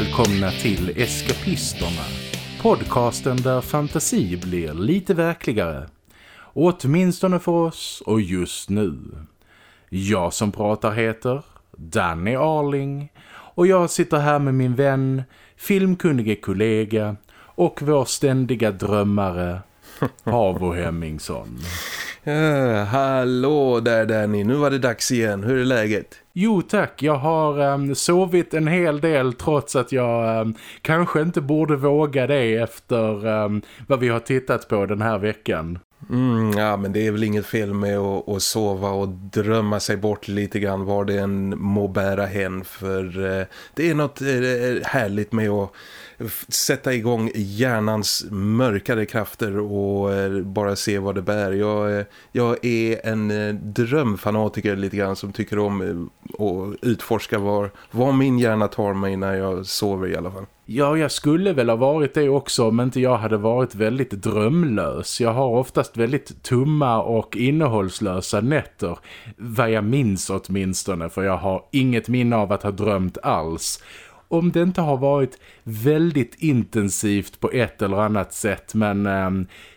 Välkomna till Eskapisterna. Podcasten där fantasi blir lite verkligare. Åtminstone för oss och just nu. Jag som pratar heter Danny Arling och jag sitter här med min vän, filmkunnige kollega och vår ständiga drömmare Pavo Hemmingsson. Uh, hallå där Danny, nu var det dags igen. Hur är läget? Jo tack, jag har um, sovit en hel del trots att jag um, kanske inte borde våga det efter um, vad vi har tittat på den här veckan. Mm, ja, men det är väl inget fel med att, att, sova och drömma sig bort lite grann var det än må bära hen. För eh, det är något eh, eh härligt med att sätta igång hjärnans mörkare krafter och eh, bara se vad det bär. Jag, eh, jag är en eh, drömfanatiker lite grann som tycker om att utforska var, vad min hjärna tar mig när jag sover i alla fall. Ja, jag skulle väl ha varit det också om inte jag hade varit väldigt drömlös. Jag har oftast väldigt tumma och innehållslösa nätter. Vad jag minns åtminstone, för jag har inget minne av att ha drömt alls om det inte har varit väldigt intensivt på ett eller annat sätt men eh,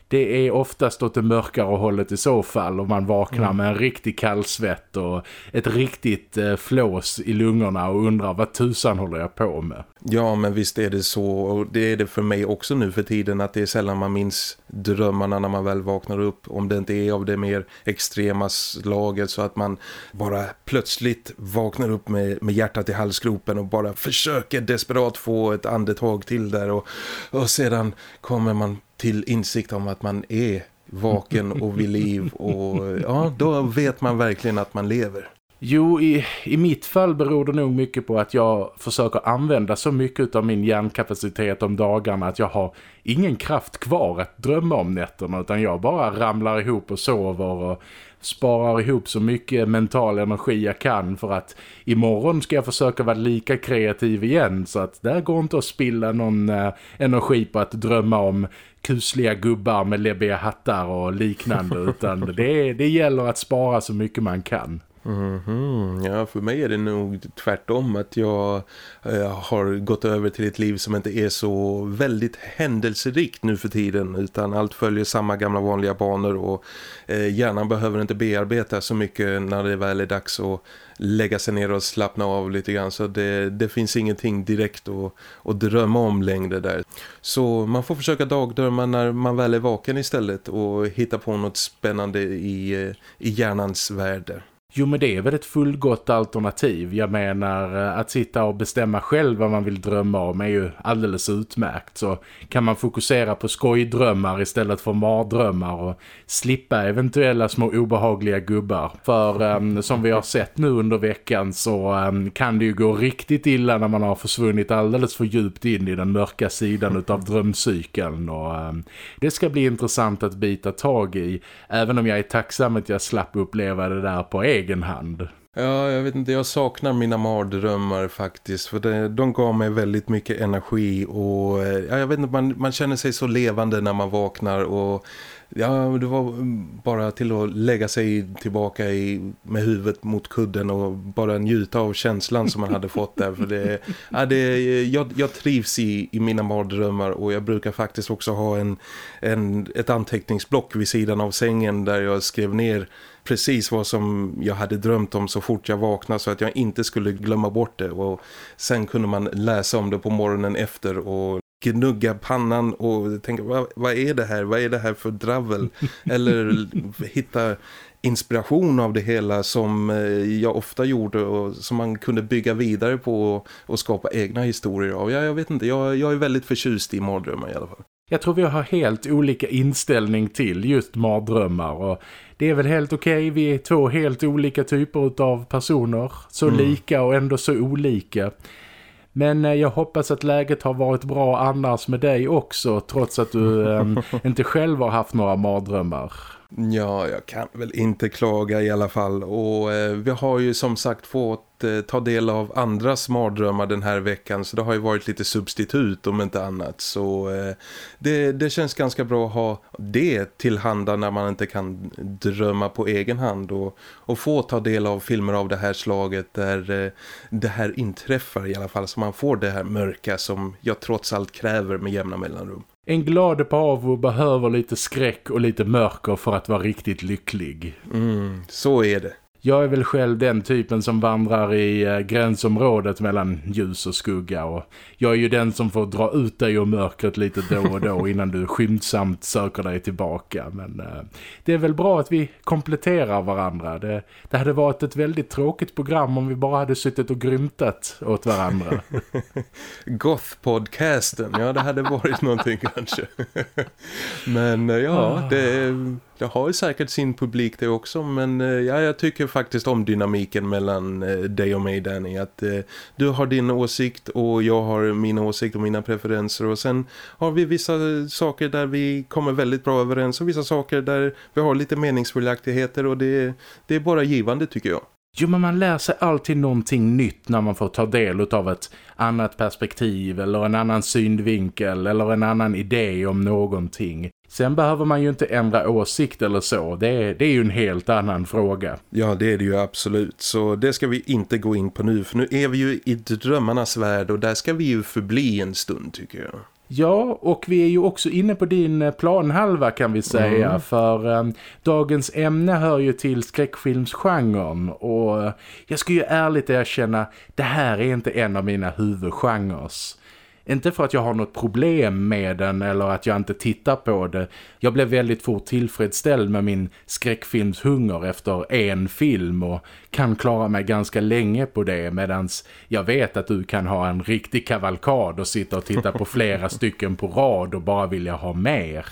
det är oftast åt det mörkare hållet i så fall om man vaknar mm. med en riktig kallsvett och ett riktigt eh, flås i lungorna och undrar vad tusan håller jag på med. Ja men visst är det så och det är det för mig också nu för tiden att det är sällan man minns drömmarna när man väl vaknar upp om det inte är av det mer extrema slaget så att man bara plötsligt vaknar upp med, med hjärtat i halsgropen och bara försöker desperat få ett andetag till där och, och sedan kommer man till insikt om att man är vaken och vid liv och ja, då vet man verkligen att man lever. Jo, i, i mitt fall beror det nog mycket på att jag försöker använda så mycket av min hjärnkapacitet om dagarna att jag har ingen kraft kvar att drömma om nätterna utan jag bara ramlar ihop och sover och sparar ihop så mycket mental energi jag kan för att imorgon ska jag försöka vara lika kreativ igen så att där går inte att spilla någon eh, energi på att drömma om kusliga gubbar med läbbiga hattar och liknande utan det, det gäller att spara så mycket man kan. Mm -hmm. Ja, för mig är det nog tvärtom att jag eh, har gått över till ett liv som inte är så väldigt händelserikt nu för tiden utan allt följer samma gamla vanliga banor och eh, hjärnan behöver inte bearbeta så mycket när det väl är dags att lägga sig ner och slappna av lite grann så det, det finns ingenting direkt att, att drömma om längre där. Så man får försöka dagdrömma när man väl är vaken istället och hitta på något spännande i, eh, i hjärnans värld. Jo men det är väl ett fullgott alternativ. Jag menar eh, att sitta och bestämma själv vad man vill drömma om är ju alldeles utmärkt. Så kan man fokusera på skojdrömmar istället för mardrömmar och slippa eventuella små obehagliga gubbar. För um, som vi har sett nu under veckan så um, kan det ju gå riktigt illa när man har försvunnit alldeles för djupt in i den mörka sidan utav drömcykeln. Och, um, det ska bli intressant att bita tag i. Även om jag är tacksam att jag slapp uppleva det där på egen egen hand. Ja, jag vet inte, jag saknar mina mardrömmar faktiskt för det, de gav mig väldigt mycket energi och eh, ja, jag vet inte, man, man känner sig så levande när man vaknar och ja, det var bara till att lägga sig tillbaka i, med huvudet mot kudden och bara njuta av känslan som man hade fått där för det, ja, det, jag, jag trivs i, i mina mardrömmar och jag brukar faktiskt också ha en, en, ett anteckningsblock vid sidan av sängen där jag skrev ner precis vad som jag hade drömt om så fort jag vaknade så att jag inte skulle glömma bort det och sen kunde man läsa om det på morgonen efter och gnugga pannan och tänka vad, vad är det här? Vad är det här för dravel? Eller hitta inspiration av det hela som eh, jag ofta gjorde och som man kunde bygga vidare på och skapa egna historier av. Ja, jag vet inte, jag, jag är väldigt förtjust i mardrömmar i alla fall. Jag tror vi har helt olika inställning till just mardrömmar och det är väl helt okej. Okay. Vi är två helt olika typer av personer. Så mm. lika och ändå så olika. Men eh, jag hoppas att läget har varit bra annars med dig också trots att du eh, inte själv har haft några mardrömmar. Ja, jag kan väl inte klaga i alla fall. Och eh, vi har ju som sagt fått eh, ta del av andra mardrömmar den här veckan. Så det har ju varit lite substitut om inte annat. Så eh, det, det känns ganska bra att ha det tillhanda när man inte kan drömma på egen hand. Och, och få ta del av filmer av det här slaget där eh, det här inträffar i alla fall. Så man får det här mörka som jag trots allt kräver med jämna mellanrum. En glad Pavo behöver lite skräck och lite mörker för att vara riktigt lycklig. Mm, så är det. Jag är väl själv den typen som vandrar i eh, gränsområdet mellan ljus och skugga och jag är ju den som får dra ut dig ur mörkret lite då och då innan du skyndsamt söker dig tillbaka. Men eh, det är väl bra att vi kompletterar varandra. Det, det hade varit ett väldigt tråkigt program om vi bara hade suttit och grymtat åt varandra. Goth-podcasten, ja det hade varit någonting kanske. Men eh, ja, det det har ju säkert sin publik det också men eh, ja, jag tycker faktiskt om dynamiken mellan eh, dig och mig Danny att eh, du har din åsikt och jag har min åsikt och mina preferenser och sen har vi vissa saker där vi kommer väldigt bra överens och vissa saker där vi har lite meningsfullaktigheter och det, det är bara givande tycker jag. Jo men man lär sig alltid någonting nytt när man får ta del av ett annat perspektiv eller en annan synvinkel eller en annan idé om någonting. Sen behöver man ju inte ändra åsikt eller så. Det är, det är ju en helt annan fråga. Ja, det är det ju absolut. Så det ska vi inte gå in på nu. För nu är vi ju i drömmarnas värld och där ska vi ju förbli en stund tycker jag. Ja, och vi är ju också inne på din eh, planhalva kan vi säga. Mm. För um, dagens ämne hör ju till skräckfilmsgenren. Och uh, jag ska ju ärligt erkänna, det här är inte en av mina huvudgenres. Inte för att jag har något problem med den eller att jag inte tittar på det. Jag blev väldigt fort tillfredsställd med min skräckfilmshunger efter en film och kan klara mig ganska länge på det medan jag vet att du kan ha en riktig kavalkad och sitta och titta på flera stycken på rad och bara vilja ha mer.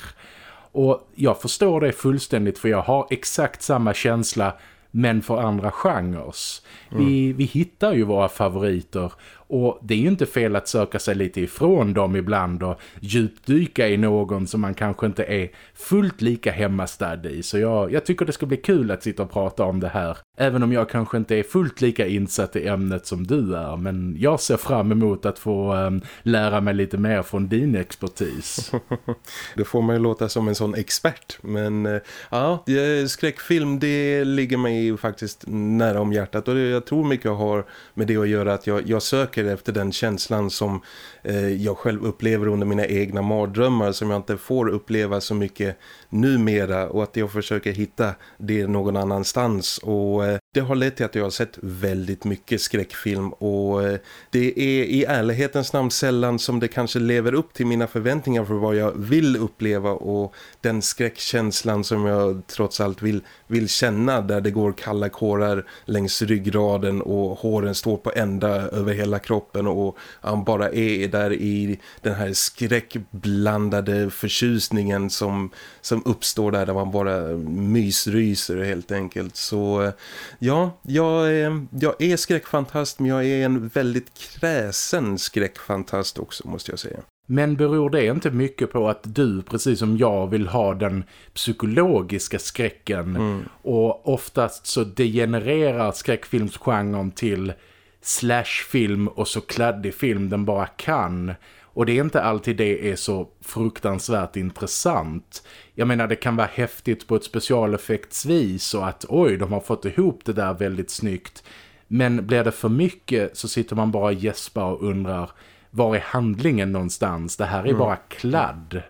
Och jag förstår det fullständigt för jag har exakt samma känsla men för andra genres. Mm. Vi, vi hittar ju våra favoriter och det är ju inte fel att söka sig lite ifrån dem ibland och djupdyka i någon som man kanske inte är fullt lika hemmastad i. Så jag, jag tycker det ska bli kul att sitta och prata om det här. Även om jag kanske inte är fullt lika insatt i ämnet som du är. Men jag ser fram emot att få um, lära mig lite mer från din expertis. det får man ju låta som en sån expert. Men uh, ja, skräckfilm det ligger mig faktiskt nära om hjärtat. Och jag tror mycket har med det att göra att jag, jag söker söker efter den känslan som eh, jag själv upplever under mina egna mardrömmar som jag inte får uppleva så mycket numera och att jag försöker hitta det någon annanstans. Och eh, det har lett till att jag har sett väldigt mycket skräckfilm. Och eh, det är i ärlighetens namn sällan som det kanske lever upp till mina förväntningar för vad jag vill uppleva och den skräckkänslan som jag trots allt vill, vill känna där det går kalla kårar längs ryggraden och håren står på ända över hela kroppen och han bara är där i den här skräckblandade förtjusningen som, som uppstår där där man bara mysryser helt enkelt. Så eh, ja, jag är, jag är skräckfantast men jag är en väldigt kräsen skräckfantast också måste jag säga. Men beror det inte mycket på att du, precis som jag, vill ha den psykologiska skräcken mm. och oftast så degenererar skräckfilmsgenren till slashfilm och så kladdig film den bara kan. Och det är inte alltid det är så fruktansvärt intressant. Jag menar det kan vara häftigt på ett specialeffektsvis och att oj de har fått ihop det där väldigt snyggt. Men blir det för mycket så sitter man bara och gäspar och undrar var är handlingen någonstans? Det här är mm. bara kladd.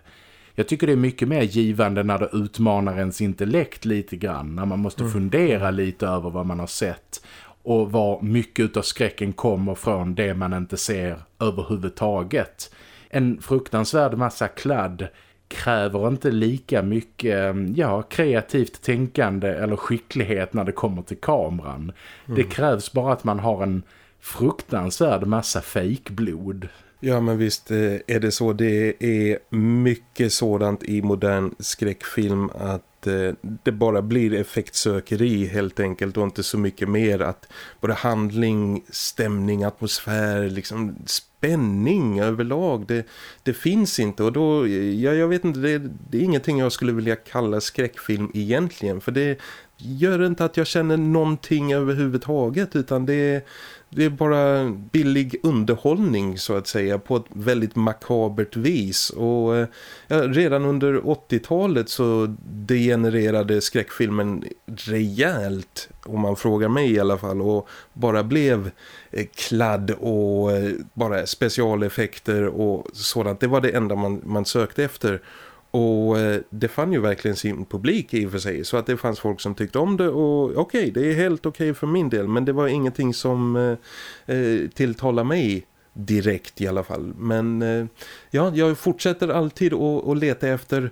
Jag tycker det är mycket mer givande när det utmanar ens intellekt lite grann. När man måste mm. fundera lite över vad man har sett och var mycket av skräcken kommer från det man inte ser överhuvudtaget. En fruktansvärd massa kladd kräver inte lika mycket ja, kreativt tänkande eller skicklighet när det kommer till kameran. Mm. Det krävs bara att man har en fruktansvärd massa fejkblod. Ja men visst eh, är det så. Det är mycket sådant i modern skräckfilm att eh, det bara blir effektsökeri helt enkelt och inte så mycket mer. Att både handling, stämning, atmosfär, liksom spänning överlag det, det finns inte. Och då, ja, jag vet inte, det, det är ingenting jag skulle vilja kalla skräckfilm egentligen. För det gör inte att jag känner någonting överhuvudtaget utan det, det är bara billig underhållning så att säga på ett väldigt makabert vis och eh, ja, redan under 80-talet så degenererade skräckfilmen rejält om man frågar mig i alla fall och bara blev eh, kladd och eh, bara specialeffekter och sådant. Det var det enda man, man sökte efter och eh, det fann ju verkligen sin publik i och för sig. Så att det fanns folk som tyckte om det. Och okej, okay, det är helt okej okay för min del. Men det var ingenting som eh, eh tilltalade tilltalar mig direkt i alla fall. Men eh, ja, jag fortsätter alltid att leta efter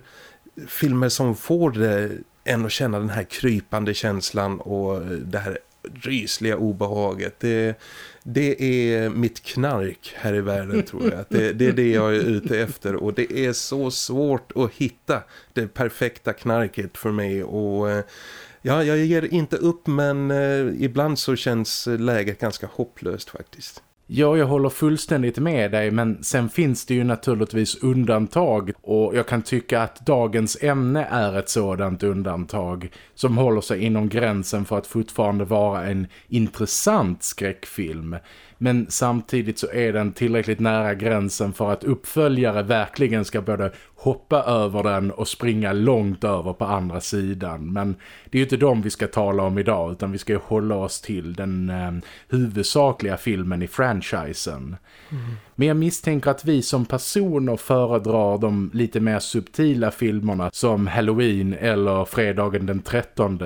filmer som får det en att känna den här krypande känslan och det här rysliga obehaget. Det, det är mitt knark här i världen tror jag. Det, det, är det jag är ute efter och det är så svårt att hitta det perfekta knarket för mig och... Eh, ja, jag ger inte upp men eh, ibland så känns läget ganska hopplöst faktiskt. Ja, jag håller fullständigt med dig men sen finns det ju naturligtvis undantag och jag kan tycka att dagens ämne är ett sådant undantag som håller sig inom gränsen för att fortfarande vara en intressant skräckfilm. Men samtidigt så är den tillräckligt nära gränsen för att uppföljare verkligen ska både hoppa över den och springa långt över på andra sidan. Men det är ju inte dem vi ska tala om idag utan vi ska ju hålla oss till den eh, huvudsakliga filmen i franchisen. Mm. Men jag misstänker att vi som personer föredrar de lite mer subtila filmerna som Halloween eller Fredagen den 13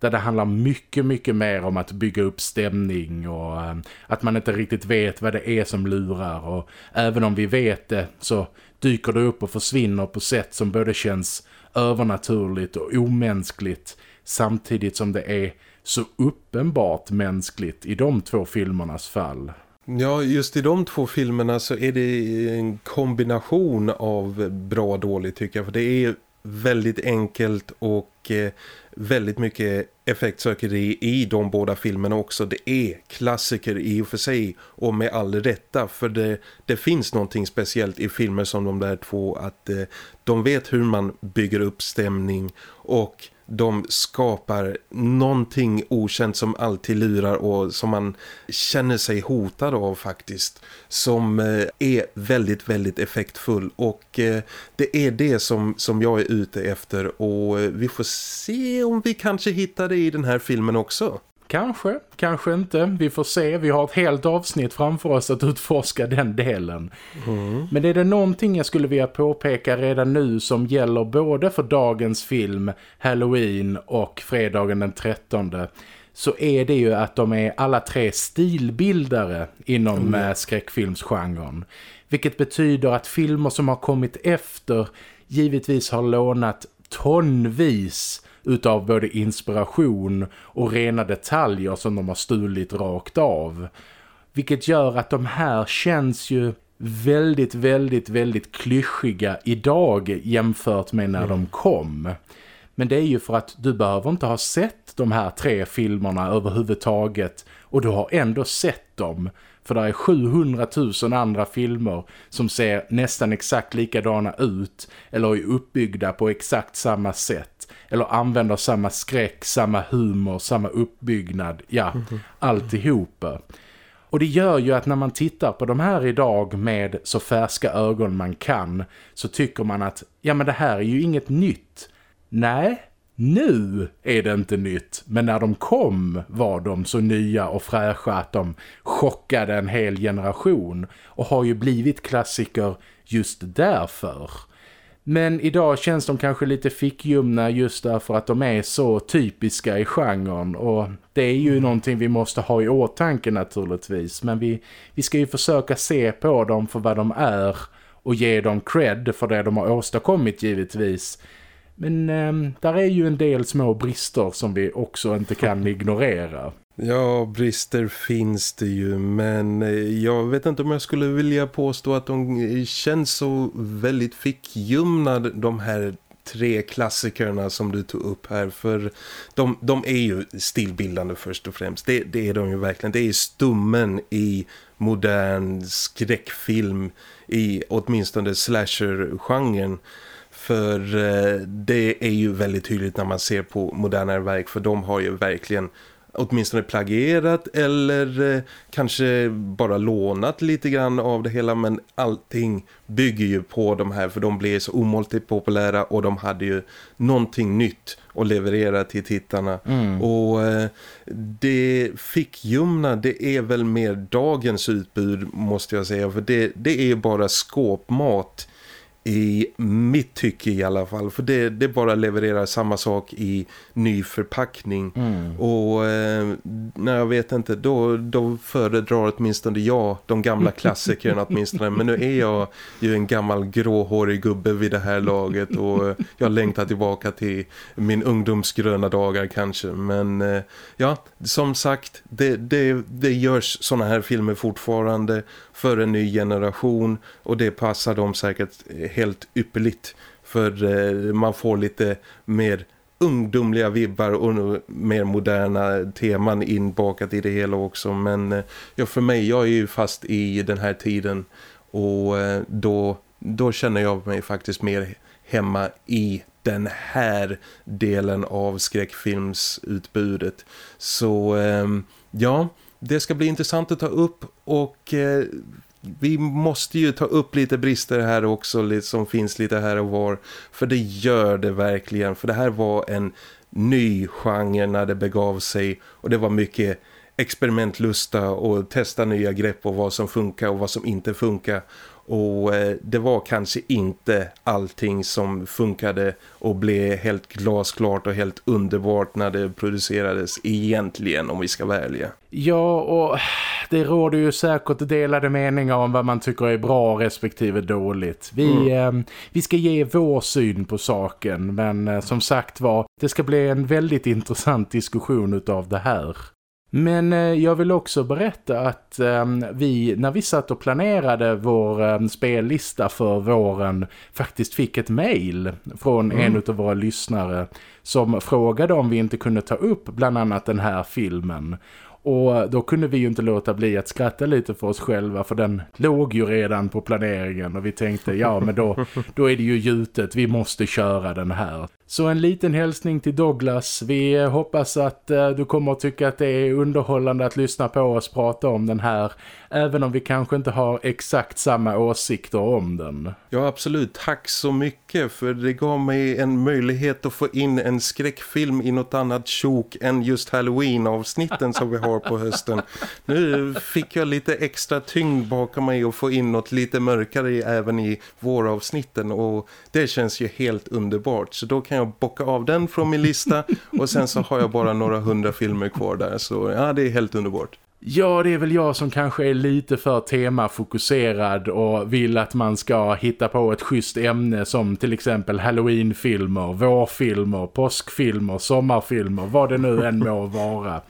där det handlar mycket, mycket mer om att bygga upp stämning och eh, att man inte riktigt vet vad det är som lurar och även om vi vet det så dyker det upp och försvinner på sätt som både känns övernaturligt och omänskligt samtidigt som det är så uppenbart mänskligt i de två filmernas fall. Ja, just i de två filmerna så är det en kombination av bra och dåligt tycker jag. För det är väldigt enkelt och eh, väldigt mycket effektsökeri i de båda filmerna också. Det är klassiker i och för sig och med all rätta för det, det finns någonting speciellt i filmer som de där två att eh, de vet hur man bygger upp stämning och de skapar någonting okänt som alltid lurar och som man känner sig hotad av faktiskt. Som eh, är väldigt, väldigt effektfull och eh, det är det som, som jag är ute efter och eh, vi får se om vi kanske hittar det i den här filmen också. Kanske, kanske inte. Vi får se. Vi har ett helt avsnitt framför oss att utforska den delen. Mm. Men är det någonting jag skulle vilja påpeka redan nu som gäller både för dagens film Halloween och fredagen den 13 så är det ju att de är alla tre stilbildare inom mm. skräckfilmsgenren. Vilket betyder att filmer som har kommit efter givetvis har lånat tonvis utav både inspiration och rena detaljer som de har stulit rakt av. Vilket gör att de här känns ju väldigt, väldigt, väldigt klyschiga idag jämfört med när mm. de kom. Men det är ju för att du behöver inte ha sett de här tre filmerna överhuvudtaget och du har ändå sett dem. För det är 700 000 andra filmer som ser nästan exakt likadana ut eller är uppbyggda på exakt samma sätt eller använder samma skräck, samma humor, samma uppbyggnad, ja, mm -hmm. alltihopa. Och det gör ju att när man tittar på de här idag med så färska ögon man kan så tycker man att ja men det här är ju inget nytt. Nej, nu är det inte nytt. Men när de kom var de så nya och fräscha att de chockade en hel generation och har ju blivit klassiker just därför. Men idag känns de kanske lite fickjumna just därför att de är så typiska i genren och det är ju mm. någonting vi måste ha i åtanke naturligtvis. Men vi, vi ska ju försöka se på dem för vad de är och ge dem cred för det de har åstadkommit givetvis. Men eh, där är ju en del små brister som vi också inte kan ignorera. Ja, brister finns det ju men eh, jag vet inte om jag skulle vilja påstå att de eh, känns så väldigt fickljumna de här tre klassikerna som du tog upp här för de, de är ju stilbildande först och främst. Det, det är de ju verkligen. Det är stummen i modern skräckfilm i åtminstone slasher-genren. För eh, det är ju väldigt tydligt när man ser på modernare verk för de har ju verkligen åtminstone plagierat eller eh, kanske bara lånat lite grann av det hela. Men allting bygger ju på de här för de blev så omåltigt populära och de hade ju någonting nytt att leverera till tittarna. Mm. och eh, det fick Jumna det är väl mer dagens utbud måste jag säga. För det, det är bara skåpmat i mitt tycke i alla fall. För det, det bara levererar samma sak i ny förpackning. Mm. Och eh, nej, jag vet inte, då, då föredrar åtminstone jag de gamla klassikerna åtminstone. Men nu är jag ju en gammal gråhårig gubbe vid det här laget. Och jag längtar tillbaka till min ungdomsgröna dagar kanske. Men eh, ja, som sagt, det, det, det görs såna här filmer fortfarande för en ny generation och det passar dem säkert eh, helt ypperligt. För eh, man får lite mer ungdomliga vibbar och mer moderna teman inbakat i det hela också. Men eh, ja, för mig, jag är ju fast i den här tiden och då, då känner jag mig faktiskt mer hemma i den här delen av skräckfilmsutbudet. Så ja, det ska bli intressant att ta upp och eh, vi måste ju ta upp lite brister här också som finns lite här och var. För det gör det verkligen. För det här var en ny genre när det begav sig och det var mycket experimentlusta och testa nya grepp och vad som funkar och vad som inte funkar. Och eh, det var kanske inte allting som funkade och blev helt glasklart och helt underbart när det producerades egentligen om vi ska välja. Ja och det råder ju säkert delade meningar om vad man tycker är bra respektive dåligt. Vi, mm. eh, vi ska ge vår syn på saken men eh, som sagt var, det ska bli en väldigt intressant diskussion utav det här. Men eh, jag vill också berätta att ehm, vi, när vi satt och planerade vår ehm, spellista för våren faktiskt fick ett mejl från mm. en av våra lyssnare som frågade om vi inte kunde ta upp bland annat den här filmen. Och då kunde vi ju inte låta bli att skratta lite för oss själva för den låg ju redan på planeringen och vi tänkte ja men då, då är det ju gjutet, vi måste köra den här. Så en liten hälsning till Douglas. Vi hoppas att eh, du kommer att tycka att det är underhållande att lyssna på oss prata om den här. Även om vi kanske inte har exakt samma åsikter om den. Ja absolut, tack så mycket för det gav mig en möjlighet att få in en skräckfilm i något annat tjok än just Halloween-avsnitten som vi har på hösten. Nu fick jag lite extra tyngd bakom mig och få in något lite mörkare även i våravsnitten och det känns ju helt underbart. Så då kan jag bocka av den från min lista och sen så har jag bara några hundra filmer kvar där så ja det är helt underbart. Ja, det är väl jag som kanske är lite för temafokuserad och vill att man ska hitta på ett schysst ämne som till exempel Halloween-filmer, vårfilmer, påskfilmer, sommarfilmer, vad det nu än må vara.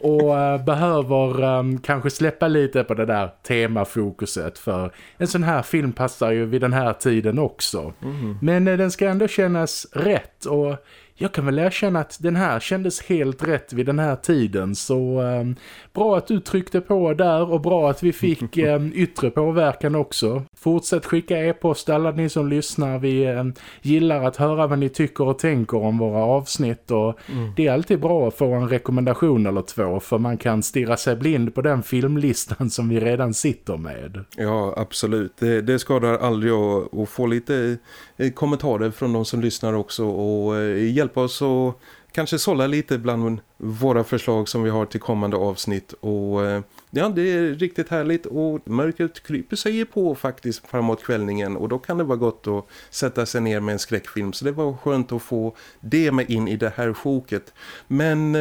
Och uh, behöver um, kanske släppa lite på det där temafokuset för en sån här film passar ju vid den här tiden också. Mm. Men uh, den ska ändå kännas rätt och jag kan väl erkänna att den här kändes helt rätt vid den här tiden så eh, bra att du tryckte på där och bra att vi fick eh, yttre påverkan också. Fortsätt skicka e-post alla ni som lyssnar. Vi eh, gillar att höra vad ni tycker och tänker om våra avsnitt och mm. det är alltid bra att få en rekommendation eller två för man kan stirra sig blind på den filmlistan som vi redan sitter med. Ja, absolut. Det, det skadar aldrig att, att få lite Eh, kommentarer från de som lyssnar också och eh, hjälpa oss att kanske sålla lite bland våra förslag som vi har till kommande avsnitt. Och eh, ja det är riktigt härligt och mörkret kryper sig på faktiskt framåt kvällningen och då kan det vara gott att sätta sig ner med en skräckfilm. Så det var skönt att få det med in i det här sjoket. Men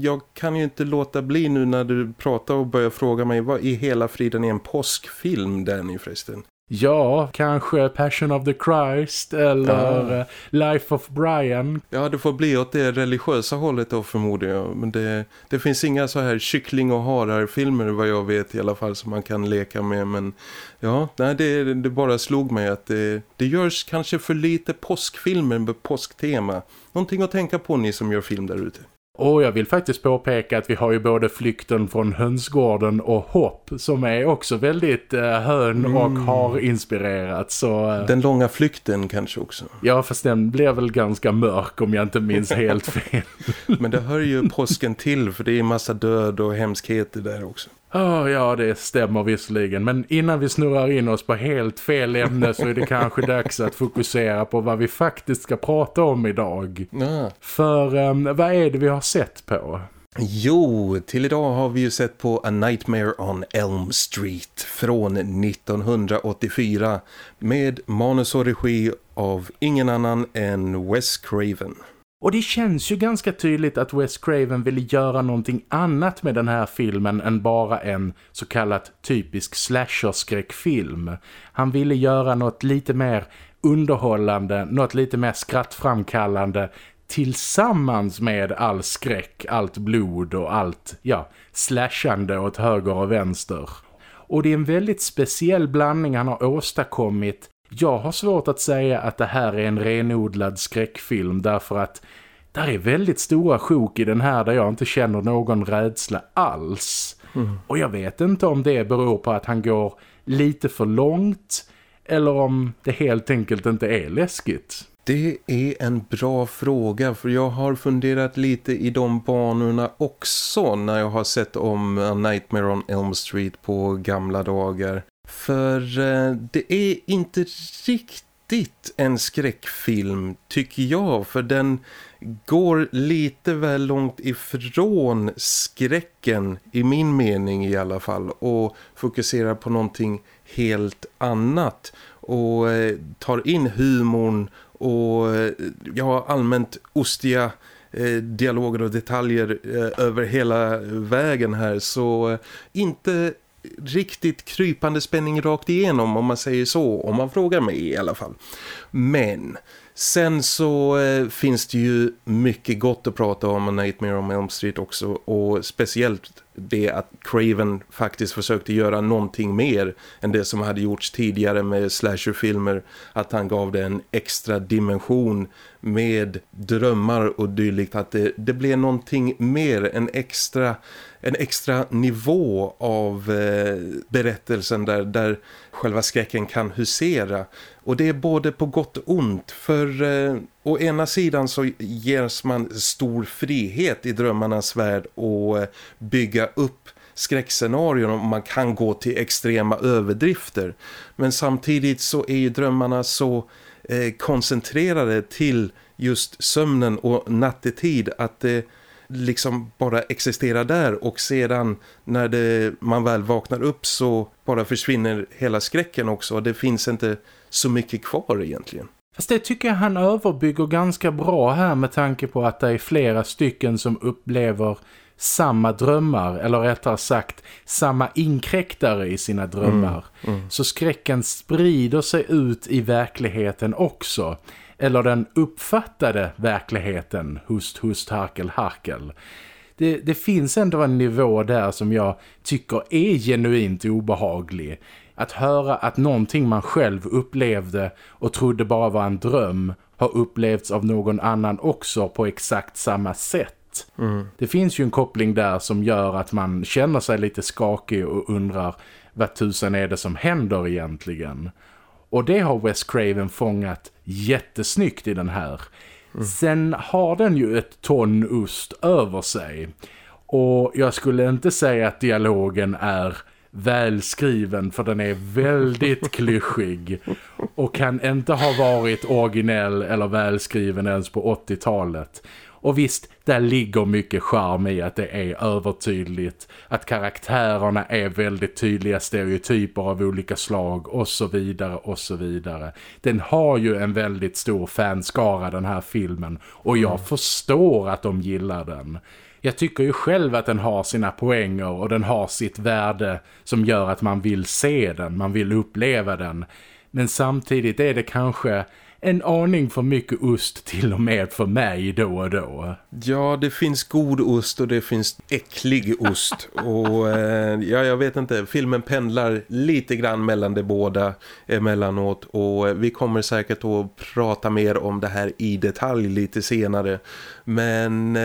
jag kan ju inte låta bli nu när du pratar och börjar fråga mig vad i hela friden är en påskfilm Danny förresten? Ja, kanske Passion of the Christ eller ja. Life of Brian. Ja, det får bli åt det religiösa hållet då förmodar jag. Men det, det finns inga så här kyckling- och harar-filmer vad jag vet i alla fall som man kan leka med. Men ja, nej, det, det bara slog mig att det, det görs kanske för lite påskfilmer med påsktema. Någonting att tänka på ni som gör film där ute. Och jag vill faktiskt påpeka att vi har ju både flykten från hönsgården och hopp som är också väldigt eh, hön och mm. har inspirerat. Så, eh, den långa flykten kanske också. Ja, fast den blev väl ganska mörk om jag inte minns helt fel. Men det hör ju påsken till för det är massa död och hemskheter där också. Oh, ja, det stämmer visserligen. Men innan vi snurrar in oss på helt fel ämne så är det kanske dags att fokusera på vad vi faktiskt ska prata om idag. Ja. För um, vad är det vi har sett på? Jo, till idag har vi ju sett på A Nightmare on Elm Street från 1984 med manus och regi av ingen annan än Wes Craven. Och det känns ju ganska tydligt att Wes Craven ville göra någonting annat med den här filmen än bara en så kallat typisk slasher-skräckfilm. Han ville göra något lite mer underhållande, något lite mer skrattframkallande tillsammans med all skräck, allt blod och allt, ja, slashande åt höger och vänster. Och det är en väldigt speciell blandning han har åstadkommit jag har svårt att säga att det här är en renodlad skräckfilm därför att där är väldigt stora sjok i den här där jag inte känner någon rädsla alls. Mm. Och jag vet inte om det beror på att han går lite för långt eller om det helt enkelt inte är läskigt. Det är en bra fråga för jag har funderat lite i de banorna också när jag har sett om A Nightmare on Elm Street på gamla dagar. För eh, det är inte riktigt en skräckfilm tycker jag. För den går lite väl långt ifrån skräcken i min mening i alla fall. Och fokuserar på någonting helt annat. Och eh, tar in humorn och eh, ja, allmänt ostiga dialoger och detaljer över hela vägen här så inte riktigt krypande spänning rakt igenom om man säger så, om man frågar mig i alla fall. Men sen så eh, finns det ju mycket gott att prata om Nightmare on Elm Street också och speciellt det att Craven faktiskt försökte göra någonting mer än det som hade gjorts tidigare med slasherfilmer. Att han gav det en extra dimension med drömmar och dylikt. Att det, det blir någonting mer, en extra en extra nivå av eh, berättelsen där, där själva skräcken kan husera. Och det är både på gott och ont för eh, å ena sidan så ges man stor frihet i drömmarnas värld och eh, bygga upp skräckscenarion och man kan gå till extrema överdrifter. Men samtidigt så är ju drömmarna så eh, koncentrerade till just sömnen och nattetid att det liksom bara existerar där och sedan när det, man väl vaknar upp så bara försvinner hela skräcken också och det finns inte så mycket kvar egentligen. Fast det tycker jag han överbygger ganska bra här med tanke på att det är flera stycken som upplever samma drömmar eller rättare sagt samma inkräktare i sina drömmar. Mm, mm. Så skräcken sprider sig ut i verkligheten också eller den uppfattade verkligheten, hust, hust, harkel, harkel. Det, det finns ändå en nivå där som jag tycker är genuint obehaglig. Att höra att någonting man själv upplevde och trodde bara var en dröm har upplevts av någon annan också på exakt samma sätt. Mm. Det finns ju en koppling där som gör att man känner sig lite skakig och undrar vad tusen är det som händer egentligen. Och det har Wes Craven fångat jättesnyggt i den här. Mm. Sen har den ju ett ton ost över sig. Och jag skulle inte säga att dialogen är välskriven för den är väldigt klyschig och kan inte ha varit originell eller välskriven ens på 80-talet. Och visst, där ligger mycket charm i att det är övertydligt. Att karaktärerna är väldigt tydliga stereotyper av olika slag och så vidare och så vidare. Den har ju en väldigt stor fanskara den här filmen och jag mm. förstår att de gillar den. Jag tycker ju själv att den har sina poänger och den har sitt värde som gör att man vill se den, man vill uppleva den. Men samtidigt är det kanske en aning för mycket ost till och med för mig då och då. Ja, det finns god ost och det finns äcklig ost. och eh, ja, jag vet inte, filmen pendlar lite grann mellan de båda emellanåt. Och vi kommer säkert att prata mer om det här i detalj lite senare. Men eh,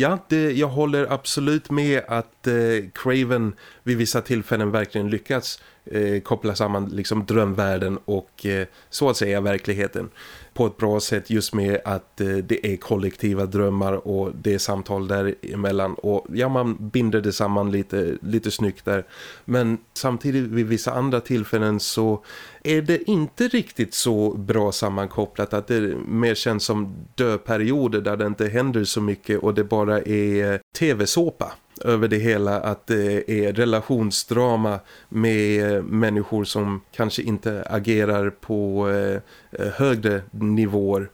ja, det, jag håller absolut med att eh, Craven vid vissa tillfällen verkligen lyckats eh, koppla samman liksom drömvärlden och eh, så att säga verkligheten. På ett bra sätt just med att eh, det är kollektiva drömmar och det är samtal däremellan. Och ja man binder det samman lite, lite snyggt där. Men samtidigt vid vissa andra tillfällen så är det inte riktigt så bra sammankopplat. Att det mer känns som döperioder där det inte händer så mycket och det bara är eh, tv-såpa över det hela att det är relationsdrama med eh, människor som kanske inte agerar på eh, eh, högre nivåer.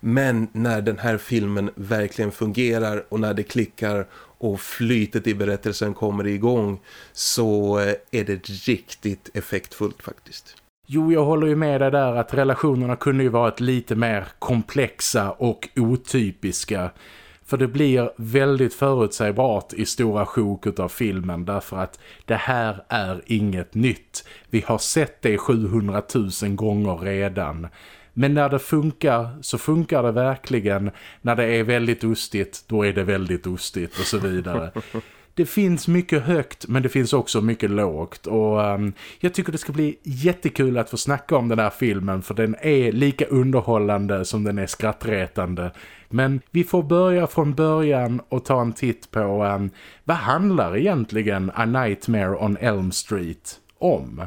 Men när den här filmen verkligen fungerar och när det klickar och flytet i berättelsen kommer igång så är det riktigt effektfullt faktiskt. Jo, jag håller ju med dig där att relationerna kunde ju varit lite mer komplexa och otypiska. För det blir väldigt förutsägbart i stora sjok av filmen därför att det här är inget nytt. Vi har sett det 700 000 gånger redan. Men när det funkar så funkar det verkligen. När det är väldigt ostigt, då är det väldigt ostigt och så vidare. det finns mycket högt men det finns också mycket lågt och um, jag tycker det ska bli jättekul att få snacka om den här filmen för den är lika underhållande som den är skrattretande. Men vi får börja från början och ta en titt på um, vad handlar egentligen A Nightmare on Elm Street om?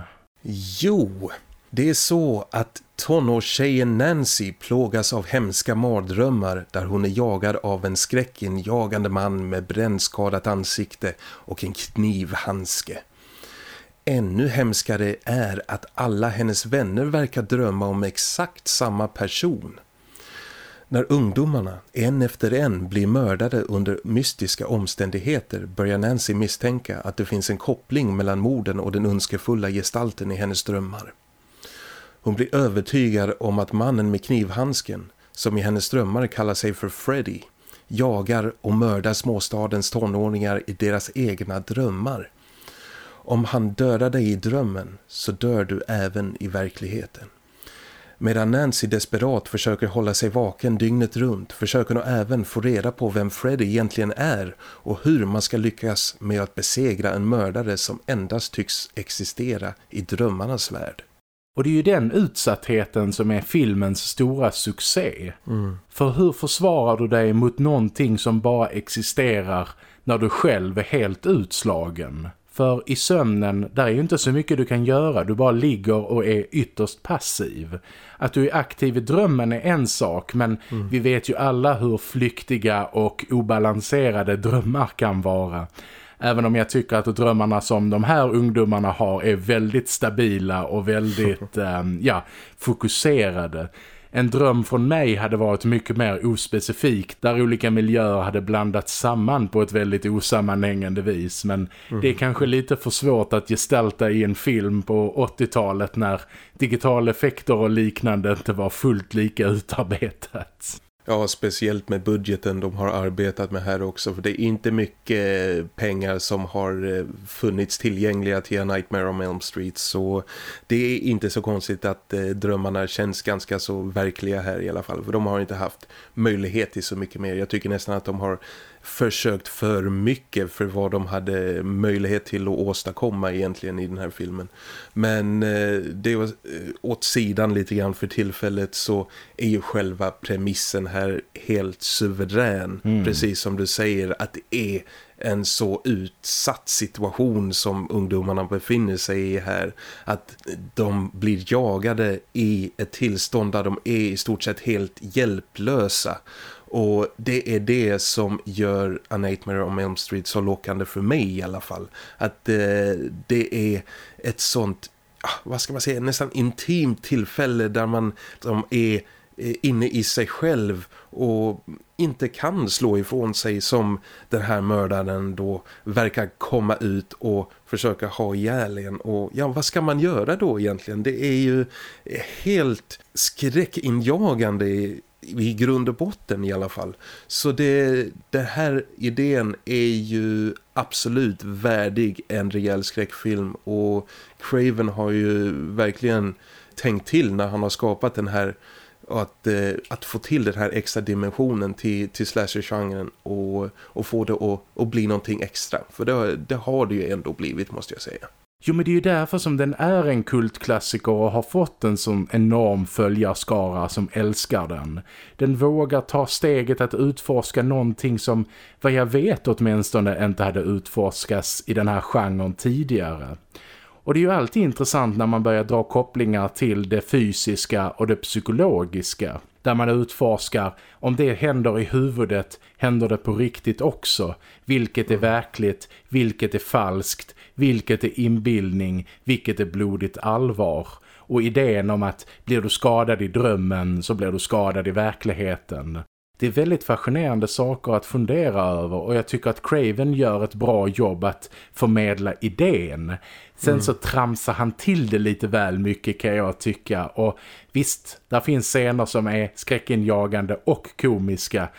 Jo, det är så att tonårstjejen Nancy plågas av hemska mardrömmar där hon är jagad av en skräckinjagande man med brännskadat ansikte och en knivhandske. Ännu hemskare är att alla hennes vänner verkar drömma om exakt samma person. När ungdomarna en efter en blir mördade under mystiska omständigheter börjar Nancy misstänka att det finns en koppling mellan morden och den önskefulla gestalten i hennes drömmar. Hon blir övertygad om att mannen med knivhandsken, som i hennes drömmar kallar sig för Freddy, jagar och mördar småstadens tonåringar i deras egna drömmar. Om han dödar dig i drömmen så dör du även i verkligheten. Medan Nancy desperat försöker hålla sig vaken dygnet runt försöker hon även få reda på vem Freddy egentligen är och hur man ska lyckas med att besegra en mördare som endast tycks existera i drömmarnas värld. Och det är ju den utsattheten som är filmens stora succé. Mm. För hur försvarar du dig mot någonting som bara existerar när du själv är helt utslagen? För i sömnen, där är ju inte så mycket du kan göra. Du bara ligger och är ytterst passiv. Att du är aktiv i drömmen är en sak, men mm. vi vet ju alla hur flyktiga och obalanserade drömmar kan vara. Även om jag tycker att drömmarna som de här ungdomarna har är väldigt stabila och väldigt um, ja, fokuserade. En dröm från mig hade varit mycket mer ospecifik där olika miljöer hade blandats samman på ett väldigt osammanhängande vis. Men mm. det är kanske lite för svårt att gestalta i en film på 80-talet när digitaleffekter och liknande inte var fullt lika utarbetat. Ja, speciellt med budgeten de har arbetat med här också. För det är inte mycket eh, pengar som har eh, funnits tillgängliga till A Nightmare on Elm Street. Så det är inte så konstigt att eh, drömmarna känns ganska så verkliga här i alla fall. För de har inte haft möjlighet till så mycket mer. Jag tycker nästan att de har försökt för mycket för vad de hade möjlighet till att åstadkomma egentligen i den här filmen. Men eh, det var eh, åt sidan lite grann för tillfället så är ju själva premissen här helt suverän. Mm. Precis som du säger att det är en så utsatt situation som ungdomarna befinner sig i här. Att de blir jagade i ett tillstånd där de är i stort sett helt hjälplösa. Och det är det som gör A Nightmare on Elm Street så lockande för mig i alla fall. Att eh, det är ett sånt, ah, vad ska man säga, nästan intimt tillfälle där man som är eh, inne i sig själv och inte kan slå ifrån sig som den här mördaren då verkar komma ut och försöka ha ihjäl en. Och ja, vad ska man göra då egentligen? Det är ju helt skräckinjagande i, grund och botten i alla fall. Så det, det här idén är ju absolut värdig en rejäl skräckfilm och Craven har ju verkligen tänkt till när han har skapat den här att, eh, att få till den här extra dimensionen till, till slasher-genren och, och få det att, att bli någonting extra. För det, det har det ju ändå blivit måste jag säga. Jo men det är ju därför som den är en kultklassiker och har fått en sån enorm följarskara som älskar den. Den vågar ta steget att utforska någonting som vad jag vet åtminstone inte hade utforskats i den här genren tidigare. Och det är ju alltid intressant när man börjar dra kopplingar till det fysiska och det psykologiska. Där man utforskar om det händer i huvudet, händer det på riktigt också. Vilket är verkligt, vilket är falskt, vilket är inbildning, vilket är blodigt allvar. Och idén om att blir du skadad i drömmen så blir du skadad i verkligheten. Det är väldigt fascinerande saker att fundera över och jag tycker att Craven gör ett bra jobb att förmedla idén. Sen mm. så tramsar han till det lite väl mycket kan jag tycka och visst, där finns scener som är skräckinjagande och komiska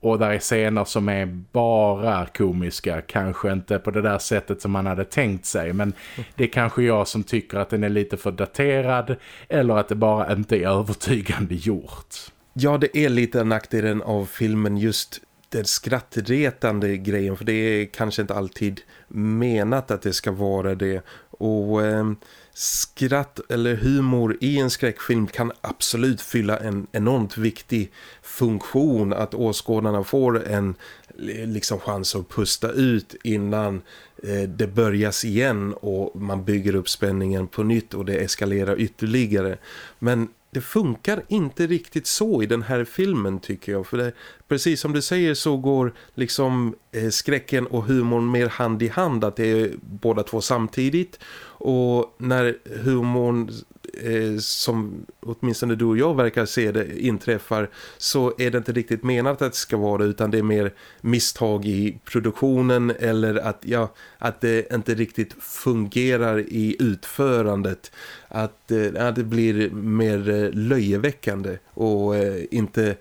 och där är scener som är bara komiska, kanske inte på det där sättet som man hade tänkt sig. Men det är kanske jag som tycker att den är lite för daterad eller att det bara inte är övertygande gjort. Ja, det är lite nackdelen av filmen just den skrattretande grejen. För det är kanske inte alltid menat att det ska vara det. Och eh, skratt eller humor i en skräckfilm kan absolut fylla en enormt viktig funktion. Att åskådarna får en liksom chans att pusta ut innan eh, det börjas igen och man bygger upp spänningen på nytt och det eskalerar ytterligare. Men det funkar inte riktigt så i den här filmen tycker jag. För det, precis som du säger så går liksom eh, skräcken och humorn mer hand i hand. Att det är båda två samtidigt. Och när humorn eh, som åtminstone du och jag verkar se det inträffar så är det inte riktigt menat att det ska vara det utan det är mer misstag i produktionen eller att, ja, att det inte riktigt fungerar i utförandet. Att, eh, att det blir mer eh, löjeväckande och eh, inte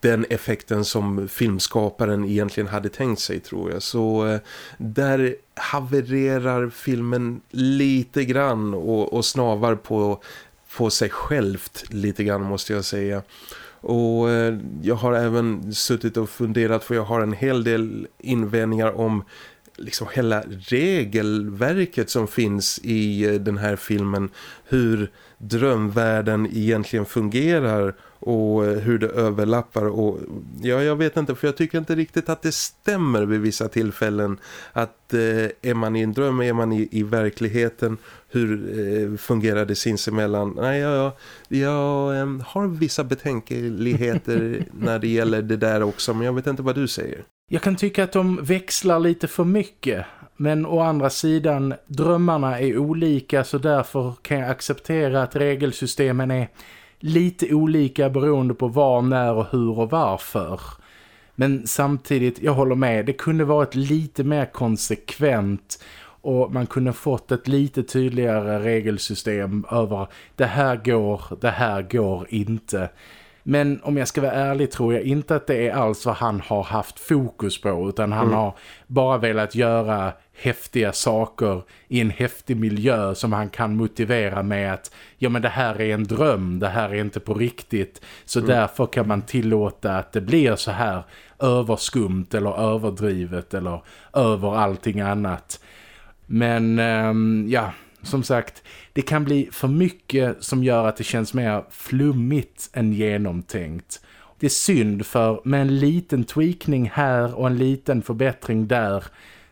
den effekten som filmskaparen egentligen hade tänkt sig tror jag. Så eh, där havererar filmen lite grann och, och snavar på, på sig självt lite grann måste jag säga. Och eh, jag har även suttit och funderat för jag har en hel del invändningar om liksom hela regelverket som finns i eh, den här filmen. Hur drömvärlden egentligen fungerar och eh, hur det överlappar och ja, jag vet inte för jag tycker inte riktigt att det stämmer vid vissa tillfällen att eh, är man i en dröm, är man i, i verkligheten hur eh, fungerar det sinsemellan. Nej jag, jag, jag eh, har vissa betänkligheter när det gäller det där också men jag vet inte vad du säger. Jag kan tycka att de växlar lite för mycket men å andra sidan, drömmarna är olika så därför kan jag acceptera att regelsystemen är lite olika beroende på var, när och hur och varför. Men samtidigt, jag håller med, det kunde varit lite mer konsekvent och man kunde fått ett lite tydligare regelsystem över det här går, det här går inte. Men om jag ska vara ärlig tror jag inte att det är alls vad han har haft fokus på utan han mm. har bara velat göra häftiga saker i en häftig miljö som han kan motivera med att ja men det här är en dröm, det här är inte på riktigt så mm. därför kan man tillåta att det blir så här överskumt eller överdrivet eller över allting annat. Men ähm, ja, som sagt, det kan bli för mycket som gör att det känns mer flummigt än genomtänkt. Det är synd för med en liten tweakning här och en liten förbättring där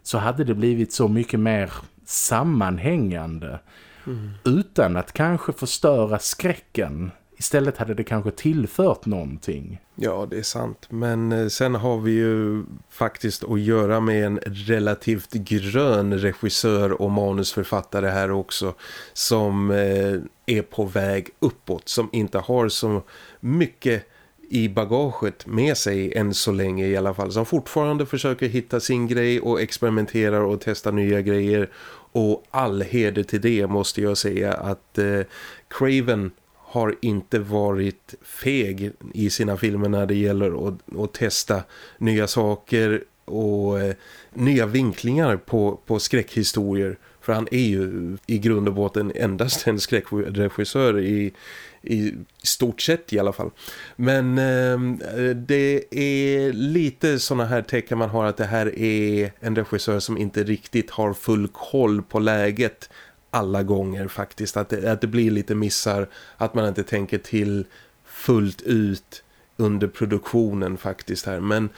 så hade det blivit så mycket mer sammanhängande. Mm. Utan att kanske förstöra skräcken. Istället hade det kanske tillfört någonting. Ja, det är sant. Men eh, sen har vi ju faktiskt att göra med en relativt grön regissör och manusförfattare här också. Som eh, är på väg uppåt. Som inte har så mycket i bagaget med sig än så länge i alla fall. Som fortfarande försöker hitta sin grej och experimenterar och testar nya grejer. Och all heder till det måste jag säga att eh, Craven har inte varit feg i sina filmer när det gäller att, att testa nya saker och eh, nya vinklingar på, på skräckhistorier. För han är ju i grund och botten endast en skräckregissör i, i stort sett i alla fall. Men eh, det är lite sådana här tecken man har att det här är en regissör som inte riktigt har full koll på läget alla gånger faktiskt. Att det, att det blir lite missar, att man inte tänker till fullt ut under produktionen faktiskt här. Men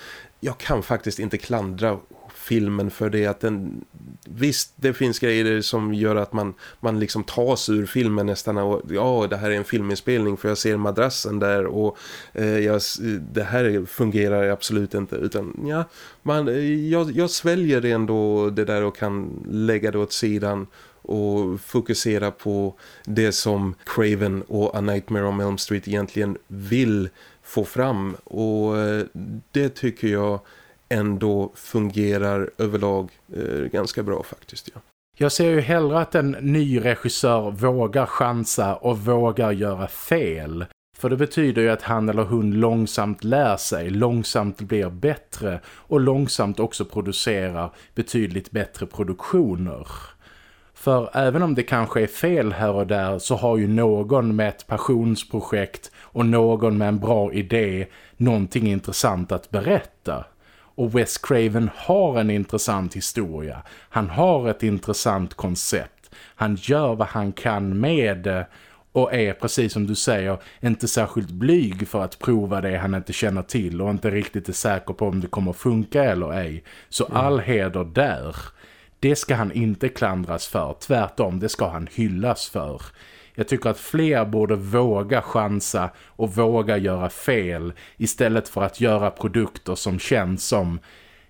jag kan faktiskt inte klandra filmen för det att den visst det finns grejer som gör att man, man liksom tas ur filmen nästan och ja det här är en filminspelning för jag ser madrassen där och eh, jag, det här fungerar absolut inte utan ja man, jag, jag sväljer ändå det där och kan lägga det åt sidan och fokusera på det som Craven och A Nightmare on Elm Street egentligen vill få fram och eh, det tycker jag ändå fungerar överlag eh, ganska bra faktiskt. Ja. Jag ser ju hellre att en ny regissör vågar chansa och vågar göra fel. För det betyder ju att han eller hon långsamt lär sig, långsamt blir bättre och långsamt också producerar betydligt bättre produktioner. För även om det kanske är fel här och där så har ju någon med ett passionsprojekt och någon med en bra idé någonting intressant att berätta. Och Wes Craven har en intressant historia. Han har ett intressant koncept. Han gör vad han kan med det och är precis som du säger inte särskilt blyg för att prova det han inte känner till och inte riktigt är säker på om det kommer funka eller ej. Så mm. all heder där. Det ska han inte klandras för, tvärtom det ska han hyllas för. Jag tycker att fler borde våga chansa och våga göra fel istället för att göra produkter som känns som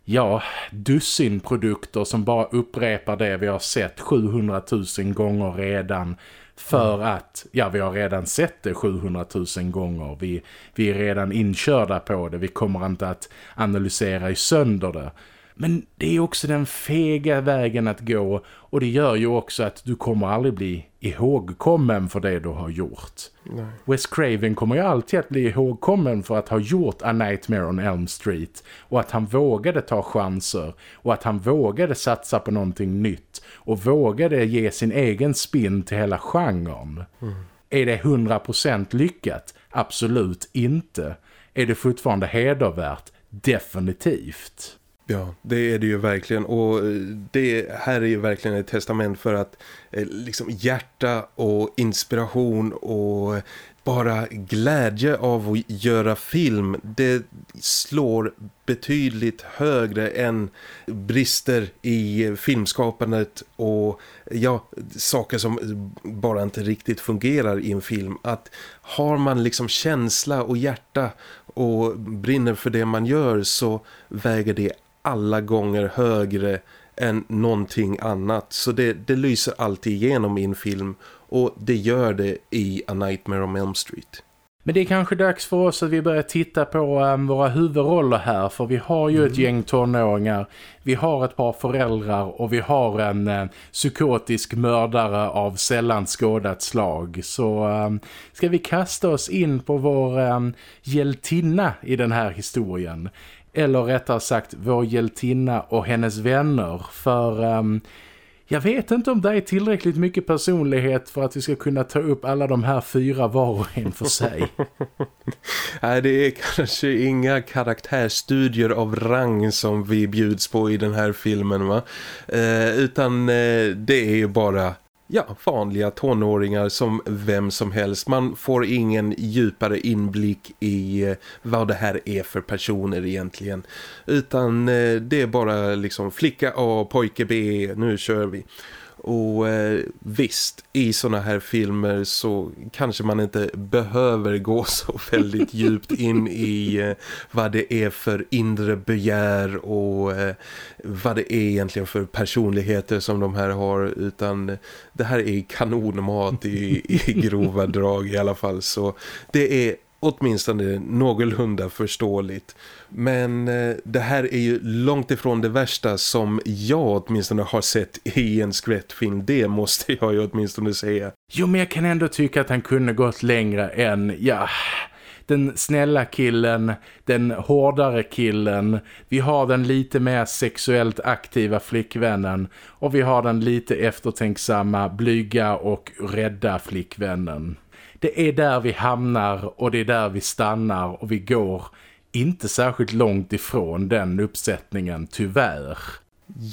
ja, dussin produkter som bara upprepar det vi har sett 700 000 gånger redan för mm. att, ja vi har redan sett det 700 000 gånger, vi, vi är redan inkörda på det, vi kommer inte att analysera i sönder det. Men det är också den fega vägen att gå och det gör ju också att du kommer aldrig bli ihågkommen för det du har gjort. Nej. Wes Craven kommer ju alltid att bli ihågkommen för att ha gjort A Nightmare on Elm Street och att han vågade ta chanser och att han vågade satsa på någonting nytt och vågade ge sin egen spin till hela genren. Mm. Är det 100% lyckat? Absolut inte. Är det fortfarande hedervärt? Definitivt. Ja, det är det ju verkligen och eh, det här är ju verkligen ett testament för att eh, liksom hjärta och inspiration och bara glädje av att göra film det slår betydligt högre än brister i filmskapandet och ja, saker som bara inte riktigt fungerar i en film. Att har man liksom känsla och hjärta och brinner för det man gör så väger det alla gånger högre än någonting annat. Så det, det lyser alltid igenom i en film och det gör det i A Nightmare on Elm Street. Men det är kanske dags för oss att vi börjar titta på um, våra huvudroller här. För vi har ju mm. ett gäng tonåringar, vi har ett par föräldrar och vi har en uh, psykotisk mördare av sällan skådat slag. Så um, ska vi kasta oss in på vår um, hjältinna i den här historien eller rättare sagt vår hjältinna och hennes vänner för um, jag vet inte om det är tillräckligt mycket personlighet för att vi ska kunna ta upp alla de här fyra var och en för sig. Nej, det är kanske inga karaktärstudier av rang som vi bjuds på i den här filmen va? Eh, utan eh, det är ju bara ja, vanliga tonåringar som vem som helst. Man får ingen djupare inblick i eh, vad det här är för personer egentligen. Utan eh, det är bara liksom flicka A, pojke B, nu kör vi. Och eh, visst, i såna här filmer så kanske man inte behöver gå så väldigt djupt in i eh, vad det är för inre begär och eh, vad det är egentligen för personligheter som de här har utan det här är kanonmat i, i grova drag i alla fall. Så det är åtminstone någorlunda förståeligt. Men eh, det här är ju långt ifrån det värsta som jag åtminstone har sett i en skvättfilm. Det måste jag ju åtminstone säga. Jo, men jag kan ändå tycka att han kunde gått längre än, ja den snälla killen, den hårdare killen, vi har den lite mer sexuellt aktiva flickvännen och vi har den lite eftertänksamma, blyga och rädda flickvännen. Det är där vi hamnar och det är där vi stannar och vi går inte särskilt långt ifrån den uppsättningen, tyvärr.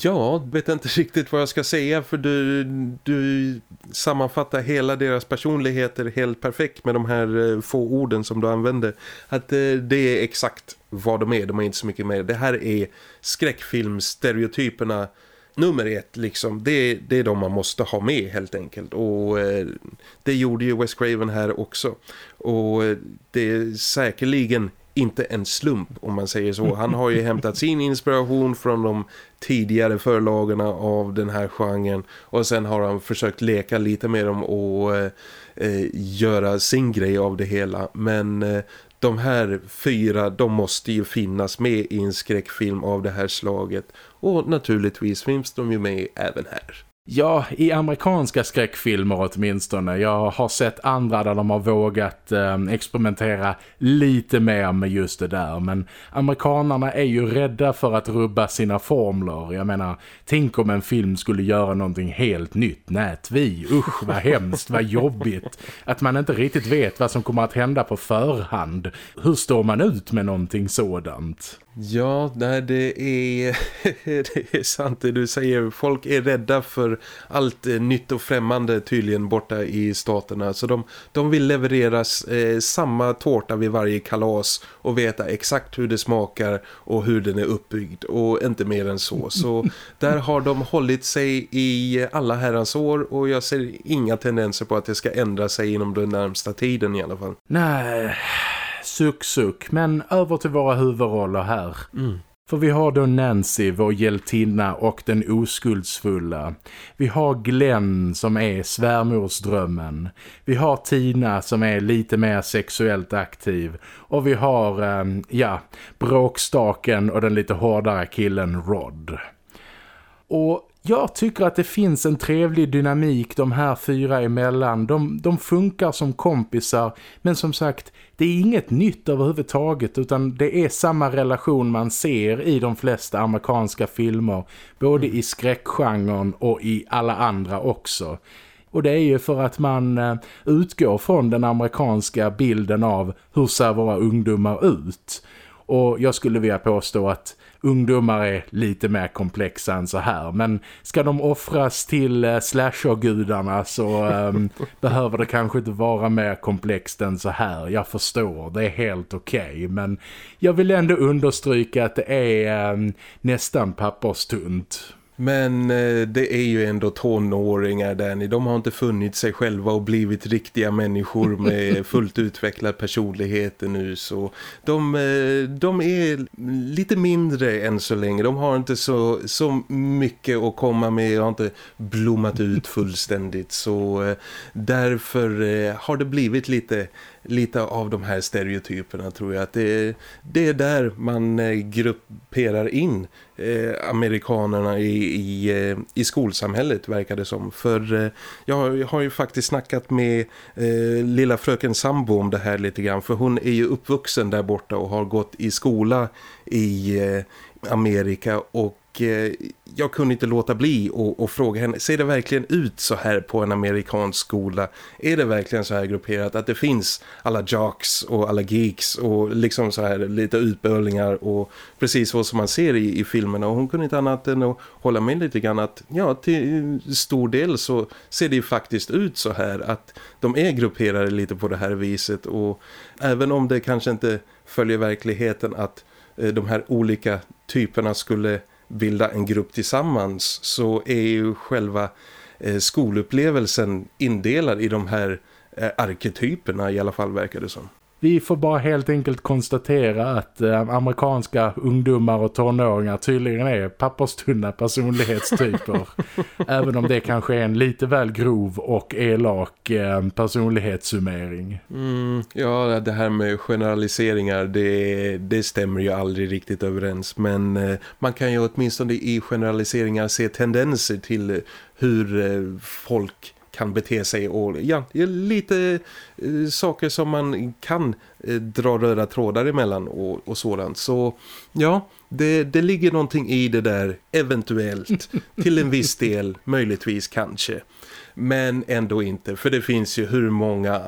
Ja, vet inte riktigt vad jag ska säga för du, du sammanfattar hela deras personligheter helt perfekt med de här eh, få orden som du använder. Att eh, det är exakt vad de är, de är inte så mycket mer. Det här är skräckfilmstereotyperna nummer ett liksom, det, det är de man måste ha med helt enkelt och eh, det gjorde ju Wes Craven här också och eh, det är säkerligen inte en slump om man säger så. Han har ju hämtat sin inspiration från de tidigare förlagorna av den här genren och sen har han försökt leka lite med dem och eh, eh, göra sin grej av det hela. Men eh, de här fyra, de måste ju finnas med i en skräckfilm av det här slaget. Och naturligtvis finns de ju med även här. Ja, i amerikanska skräckfilmer åtminstone. Jag har sett andra där de har vågat eh, experimentera lite mer med just det där. Men amerikanarna är ju rädda för att rubba sina formler. Jag menar, tänk om en film skulle göra någonting helt nytt. Nätvi, usch vad hemskt, vad jobbigt. Att man inte riktigt vet vad som kommer att hända på förhand. Hur står man ut med någonting sådant? Ja, nej, det är, det är sant det du säger. Folk är rädda för allt eh, nytt och främmande tydligen borta i staterna. Så de, de vill levereras eh, samma tårta vid varje kalas och veta exakt hur det smakar och hur den är uppbyggd. Och inte mer än så. Så där har de hållit sig i alla herrans år och jag ser inga tendenser på att det ska ändra sig inom den närmsta tiden i alla fall. Nej suck suck. Men över till våra huvudroller här. Mm. För vi har då Nancy, vår hjältinna och den oskuldsfulla. Vi har Glenn som är svärmorsdrömmen. Vi har Tina som är lite mer sexuellt aktiv. Och vi har, ähm, ja, bråkstaken och den lite hårdare killen Rod. Och jag tycker att det finns en trevlig dynamik de här fyra emellan. De, de funkar som kompisar men som sagt, det är inget nytt överhuvudtaget utan det är samma relation man ser i de flesta amerikanska filmer. Både i skräckgenren och i alla andra också. Och det är ju för att man eh, utgår från den amerikanska bilden av hur ser våra ungdomar ut. Och jag skulle vilja påstå att ungdomar är lite mer komplexa än så här. Men ska de offras till eh, slashergudarna så eh, behöver det kanske inte vara mer komplext än så här. Jag förstår, det är helt okej. Okay. Men jag vill ändå understryka att det är eh, nästan papperstunt. Men eh, det är ju ändå tonåringar Danny. De har inte funnit sig själva och blivit riktiga människor med fullt utvecklad personlighet nu. Så de, eh, de är lite mindre än så länge. De har inte så, så mycket att komma med. De har inte blommat ut fullständigt. Så eh, därför har det blivit lite lite av de här stereotyperna tror jag att det, det är där man grupperar in eh, amerikanerna i, i, eh, i skolsamhället verkar det som. För eh, jag, har, jag har ju faktiskt snackat med eh, lilla fröken Sambo om det här lite grann för hon är ju uppvuxen där borta och har gått i skola i eh, Amerika och Eh, jag kunde inte låta bli och, och, fråga henne, ser det verkligen ut så här på en amerikansk skola? Är det verkligen så här grupperat att det finns alla jocks och alla geeks och liksom så här lite utbölingar och precis så som man ser i, i filmerna och hon kunde inte annat än att hålla med lite grann att ja, till stor del så ser det ju faktiskt ut så här att de är grupperade lite på det här viset och även om det kanske inte följer verkligheten att eh, de här olika typerna skulle bilda en grupp tillsammans så är ju själva eh, skolupplevelsen indelad i de här eh, arketyperna i alla fall verkar det som. Vi får bara helt enkelt konstatera att eh, amerikanska ungdomar och tonåringar tydligen är papperstunna personlighetstyper. även om det kanske är en lite väl grov och elak eh, personlighetssummering. Mm, ja, det här med generaliseringar, det, det stämmer ju aldrig riktigt överens. Men eh, man kan ju åtminstone i generaliseringar se tendenser till hur eh, folk kan bete sig och ja, lite eh, saker som man kan eh, dra röda trådar emellan och, och sådant. Så ja, det, det ligger någonting i det där eventuellt till en viss del, möjligtvis kanske. Men ändå inte, för det finns ju hur många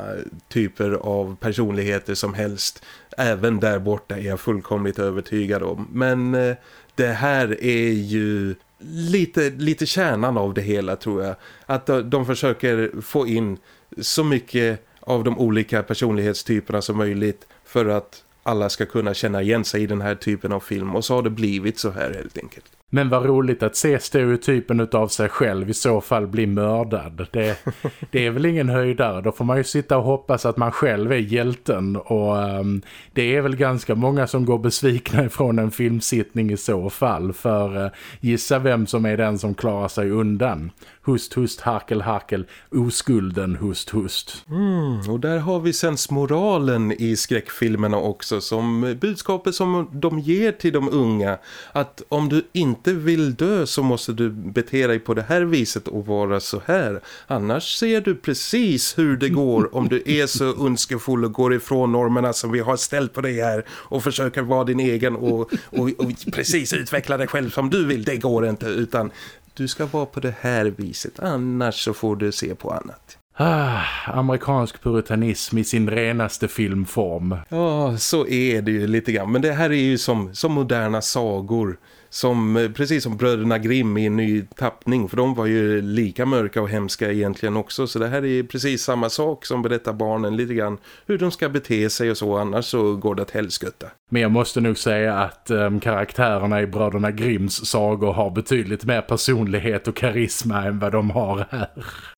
typer av personligheter som helst. Även där borta är jag fullkomligt övertygad om. Men eh, det här är ju lite, lite kärnan av det hela tror jag. Att de försöker få in så mycket av de olika personlighetstyperna som möjligt för att alla ska kunna känna igen sig i den här typen av film. Och så har det blivit så här helt enkelt. Men vad roligt att se stereotypen av sig själv i så fall bli mördad. Det, det är väl ingen höjdare. Då får man ju sitta och hoppas att man själv är hjälten. Och um, det är väl ganska många som går besvikna ifrån en filmsittning i så fall. För uh, gissa vem som är den som klarar sig undan. Hust, hust, harkel, harkel, oskulden, hust, hust. Mm, och där har vi sensmoralen i skräckfilmerna också som budskapet som de ger till de unga. Att om du inte vill dö så måste du bete dig på det här viset och vara så här. Annars ser du precis hur det går om du är så önskefull och går ifrån normerna som vi har ställt på dig här och försöker vara din egen och, och, och precis utveckla dig själv som du vill. Det går inte utan du ska vara på det här viset, annars så får du se på annat. Ah, amerikansk puritanism i sin renaste filmform. Ja, så är det ju lite grann. Men det här är ju som, som moderna sagor som eh, precis som bröderna Grimm i en ny tappning för de var ju lika mörka och hemska egentligen också så det här är precis samma sak som berättar barnen lite grann hur de ska bete sig och så annars så går det att helskutta. Men jag måste nog säga att um, karaktärerna i bröderna Grimms sagor har betydligt mer personlighet och karisma än vad de har här.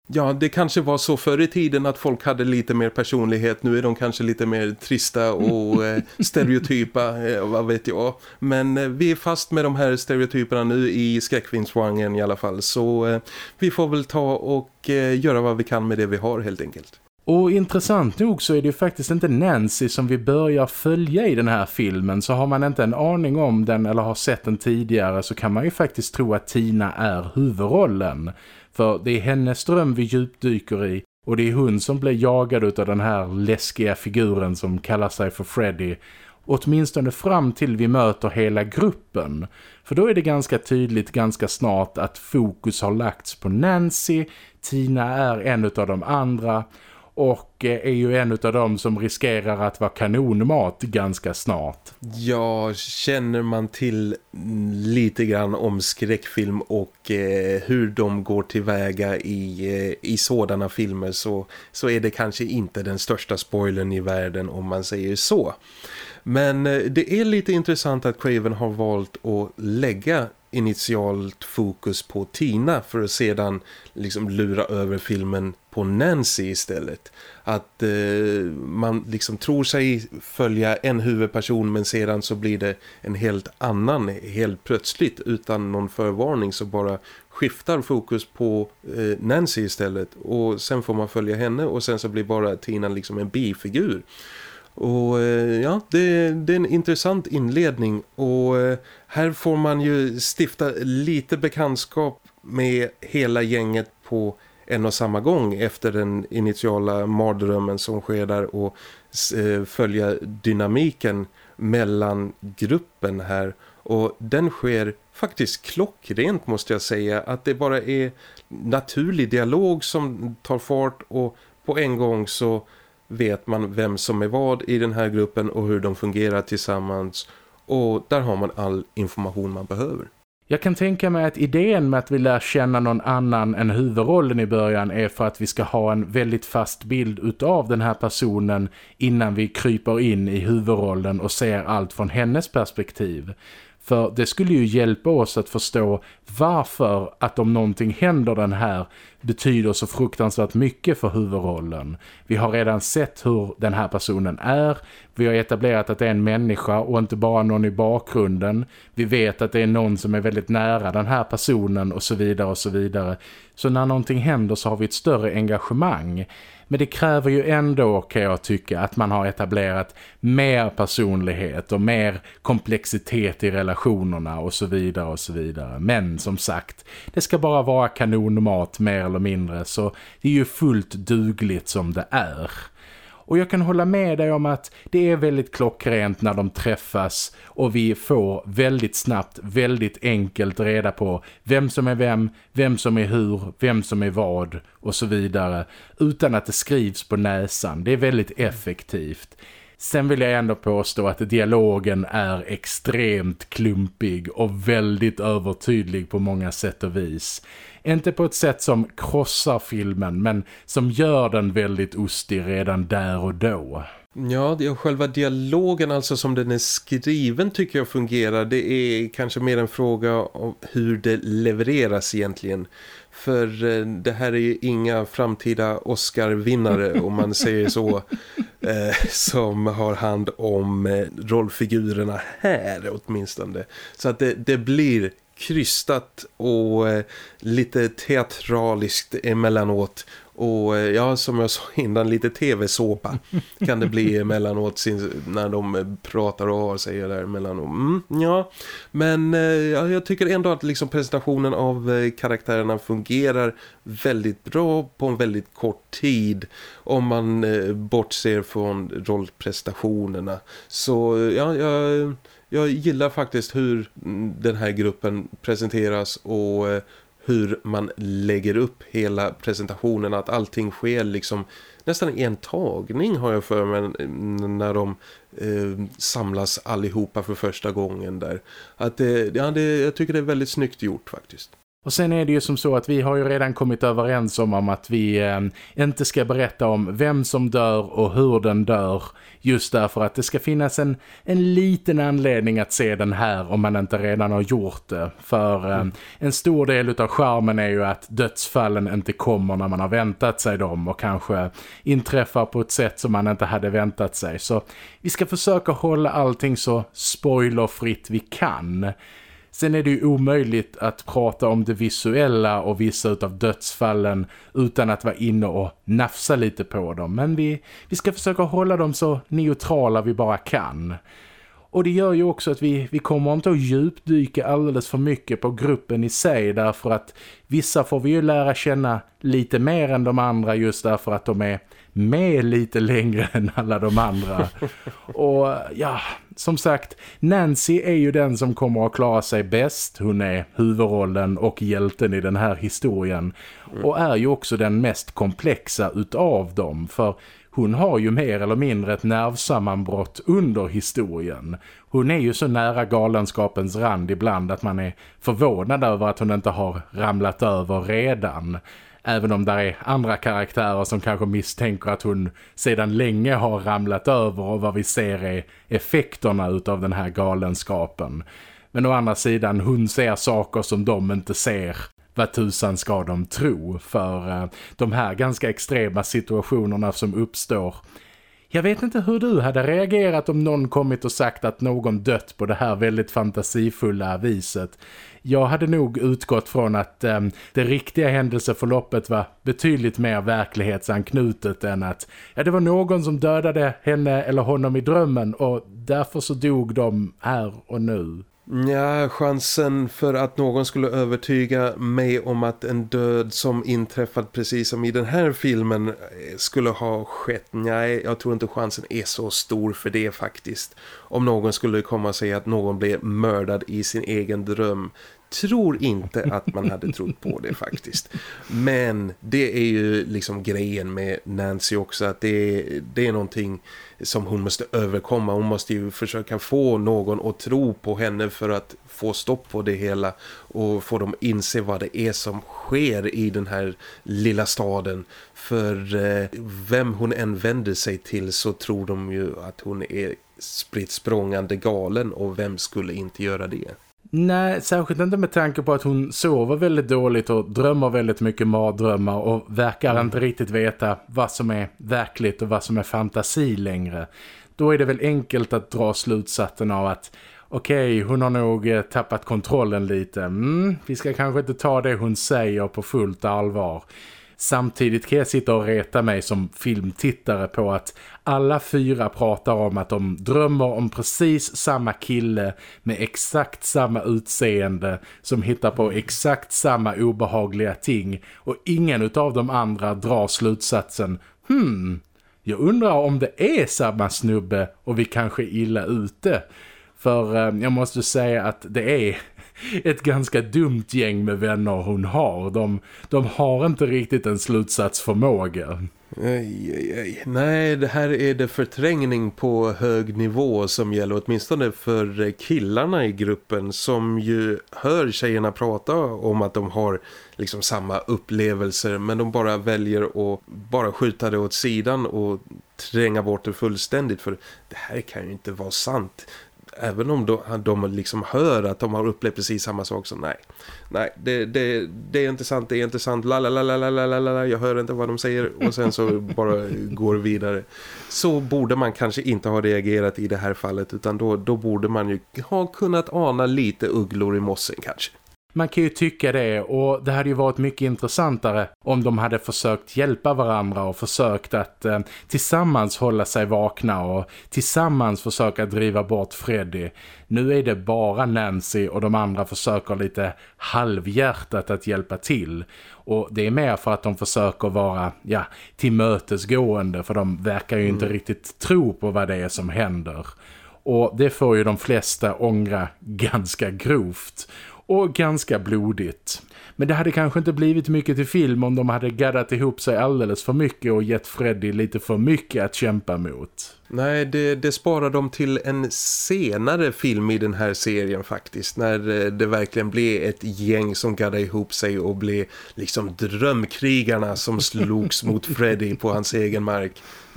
Ja, det kanske var så förr i tiden att folk hade lite mer personlighet. Nu är de kanske lite mer trista och eh, stereotypa, eh, vad vet jag. Men eh, vi är fast med de här stereotyperna nu i skräckfilmsvangen i alla fall. Så vi får väl ta och göra vad vi kan med det vi har helt enkelt. Och intressant nog så är det ju faktiskt inte Nancy som vi börjar följa i den här filmen. Så har man inte en aning om den eller har sett den tidigare så kan man ju faktiskt tro att Tina är huvudrollen. För det är hennes dröm vi djupdyker i och det är hon som blir jagad av den här läskiga figuren som kallar sig för Freddy. Åtminstone fram till vi möter hela gruppen. För då är det ganska tydligt ganska snart att fokus har lagts på Nancy. Tina är en av de andra och eh, är ju en av dem som riskerar att vara kanonmat ganska snart. Ja, känner man till lite grann om skräckfilm och eh, hur de går tillväga i, eh, i sådana filmer så, så är det kanske inte den största spoilern i världen om man säger så. Men eh, det är lite intressant att Craven har valt att lägga initialt fokus på Tina för att sedan liksom lura över filmen på Nancy istället. Att eh, man liksom tror sig följa en huvudperson men sedan så blir det en helt annan helt plötsligt utan någon förvarning så bara skiftar fokus på eh, Nancy istället och sen får man följa henne och sen så blir bara Tina liksom en bifigur. Och eh, ja, det, det, är en intressant inledning och eh, här får man ju stifta lite bekantskap med hela gänget på en och samma gång efter den initiala mardrömmen som sker där och eh, följa dynamiken mellan gruppen här. Och den sker faktiskt klockrent måste jag säga att det bara är naturlig dialog som tar fart och på en gång så vet man vem som är vad i den här gruppen och hur de fungerar tillsammans och där har man all information man behöver. Jag kan tänka mig att idén med att vi lär känna någon annan än huvudrollen i början är för att vi ska ha en väldigt fast bild utav den här personen innan vi kryper in i huvudrollen och ser allt från hennes perspektiv. För det skulle ju hjälpa oss att förstå varför att om någonting händer den här betyder så fruktansvärt mycket för huvudrollen. Vi har redan sett hur den här personen är. Vi har etablerat att det är en människa och inte bara någon i bakgrunden. Vi vet att det är någon som är väldigt nära den här personen och så vidare och så vidare. Så när någonting händer så har vi ett större engagemang. Men det kräver ju ändå kan jag tycka att man har etablerat mer personlighet och mer komplexitet i relationerna och så vidare och så vidare. Men som sagt, det ska bara vara kanonmat mer eller mindre så det är ju fullt dugligt som det är. Och jag kan hålla med dig om att det är väldigt klockrent när de träffas och vi får väldigt snabbt, väldigt enkelt reda på vem som är vem, vem som är hur, vem som är vad och så vidare utan att det skrivs på näsan. Det är väldigt effektivt. Sen vill jag ändå påstå att dialogen är extremt klumpig och väldigt övertydlig på många sätt och vis. Inte på ett sätt som krossar filmen men som gör den väldigt ostig redan där och då. Ja, det är själva dialogen alltså som den är skriven tycker jag fungerar. Det är kanske mer en fråga om hur det levereras egentligen. För eh, det här är ju inga framtida Oscar-vinnare om man säger så eh, som har hand om eh, rollfigurerna här åtminstone. Så att det, det blir krystat och eh, lite teatraliskt emellanåt och eh, ja, som jag sa innan, lite tv-såpa kan det bli emellanåt när de eh, pratar och har sig där emellanåt. Mm, ja, men ja, jag tycker ändå att liksom presentationen av karaktärerna fungerar väldigt bra på en väldigt kort tid om man bortser från rollprestationerna. Så ja, jag jag gillar faktiskt hur mm, den här gruppen presenteras och eh, hur man lägger upp hela presentationen. Att allting sker liksom nästan i en tagning har jag för mig när de eh, samlas allihopa för första gången där. Att det, ja, det, jag tycker det är väldigt snyggt gjort faktiskt. Och sen är det ju som så att vi har ju redan kommit överens om, om att vi eh, inte ska berätta om vem som dör och hur den dör. Just därför att det ska finnas en, en liten anledning att se den här om man inte redan har gjort det. För eh, mm. en stor del av charmen är ju att dödsfallen inte kommer när man har väntat sig dem och kanske inträffar på ett sätt som man inte hade väntat sig. Så vi ska försöka hålla allting så spoilerfritt vi kan. Sen är det ju omöjligt att prata om det visuella och vissa av dödsfallen utan att vara inne och nafsa lite på dem. Men vi, vi ska försöka hålla dem så neutrala vi bara kan. Och det gör ju också att vi, vi kommer inte att djupdyka alldeles för mycket på gruppen i sig därför att vissa får vi ju lära känna lite mer än de andra just därför att de är med lite längre än alla de andra. Och ja, som sagt, Nancy är ju den som kommer att klara sig bäst. Hon är huvudrollen och hjälten i den här historien. Och är ju också den mest komplexa utav dem. För hon har ju mer eller mindre ett nervsammanbrott under historien. Hon är ju så nära galenskapens rand ibland att man är förvånad över att hon inte har ramlat över redan. Även om där är andra karaktärer som kanske misstänker att hon sedan länge har ramlat över och vad vi ser är effekterna utav den här galenskapen. Men å andra sidan, hon ser saker som de inte ser. Vad tusan ska de tro? För uh, de här ganska extrema situationerna som uppstår jag vet inte hur du hade reagerat om någon kommit och sagt att någon dött på det här väldigt fantasifulla viset. Jag hade nog utgått från att eh, det riktiga händelseförloppet var betydligt mer verklighetsanknutet än att ja, det var någon som dödade henne eller honom i drömmen och därför så dog de här och nu. Ja, chansen för att någon skulle övertyga mig om att en död som inträffat precis som i den här filmen eh, skulle ha skett. Nej, jag tror inte chansen är så stor för det faktiskt. Om någon skulle komma och säga att någon blev mördad i sin egen dröm tror inte att man hade trott på det faktiskt. Men det är ju liksom grejen med Nancy också att det är, det är någonting som hon måste överkomma. Hon måste ju försöka få någon att tro på henne för att få stopp på det hela och få dem inse vad det är som sker i den här lilla staden. För eh, vem hon än vänder sig till så tror de ju att hon är spritt språngande galen och vem skulle inte göra det? Nej, särskilt inte med tanke på att hon sover väldigt dåligt och drömmer väldigt mycket mardrömmar och verkar mm. inte riktigt veta vad som är verkligt och vad som är fantasi längre. Då är det väl enkelt att dra slutsatsen av att okej, okay, hon har nog eh, tappat kontrollen lite. Mm, vi ska kanske inte ta det hon säger på fullt allvar. Samtidigt kan jag sitta och reta mig som filmtittare på att alla fyra pratar om att de drömmer om precis samma kille med exakt samma utseende som hittar på exakt samma obehagliga ting och ingen av de andra drar slutsatsen Hmm, jag undrar om det är samma snubbe och vi kanske är illa ute. För eh, jag måste säga att det är ett ganska dumt gäng med vänner hon har. De, de har inte riktigt en slutsatsförmåga. Ej, ej, ej. Nej, det här är det förträngning på hög nivå som gäller åtminstone för killarna i gruppen som ju hör tjejerna prata om att de har liksom samma upplevelser men de bara väljer att bara skjuta det åt sidan och tränga bort det fullständigt för det här kan ju inte vara sant även om de, de liksom hör att de har upplevt precis samma sak så nej. Nej, det, det, det är inte sant, det är inte sant, la jag hör inte vad de säger och sen så bara går vidare. Så borde man kanske inte ha reagerat i det här fallet utan då, då borde man ju ha kunnat ana lite ugglor i mossen kanske. Man kan ju tycka det och det hade ju varit mycket intressantare om de hade försökt hjälpa varandra och försökt att eh, tillsammans hålla sig vakna och tillsammans försöka driva bort Freddy. Nu är det bara Nancy och de andra försöker lite halvhjärtat att hjälpa till. Och det är mer för att de försöker vara ja, tillmötesgående för de verkar ju mm. inte riktigt tro på vad det är som händer. Och det får ju de flesta ångra ganska grovt och ganska blodigt. Men det hade kanske inte blivit mycket till film om de hade gaddat ihop sig alldeles för mycket och gett Freddy lite för mycket att kämpa mot. Nej, det, det sparar de till en senare film i den här serien faktiskt. När eh, det verkligen blev ett gäng som gaddade ihop sig och blev liksom drömkrigarna som slogs mot Freddy på hans egen mark.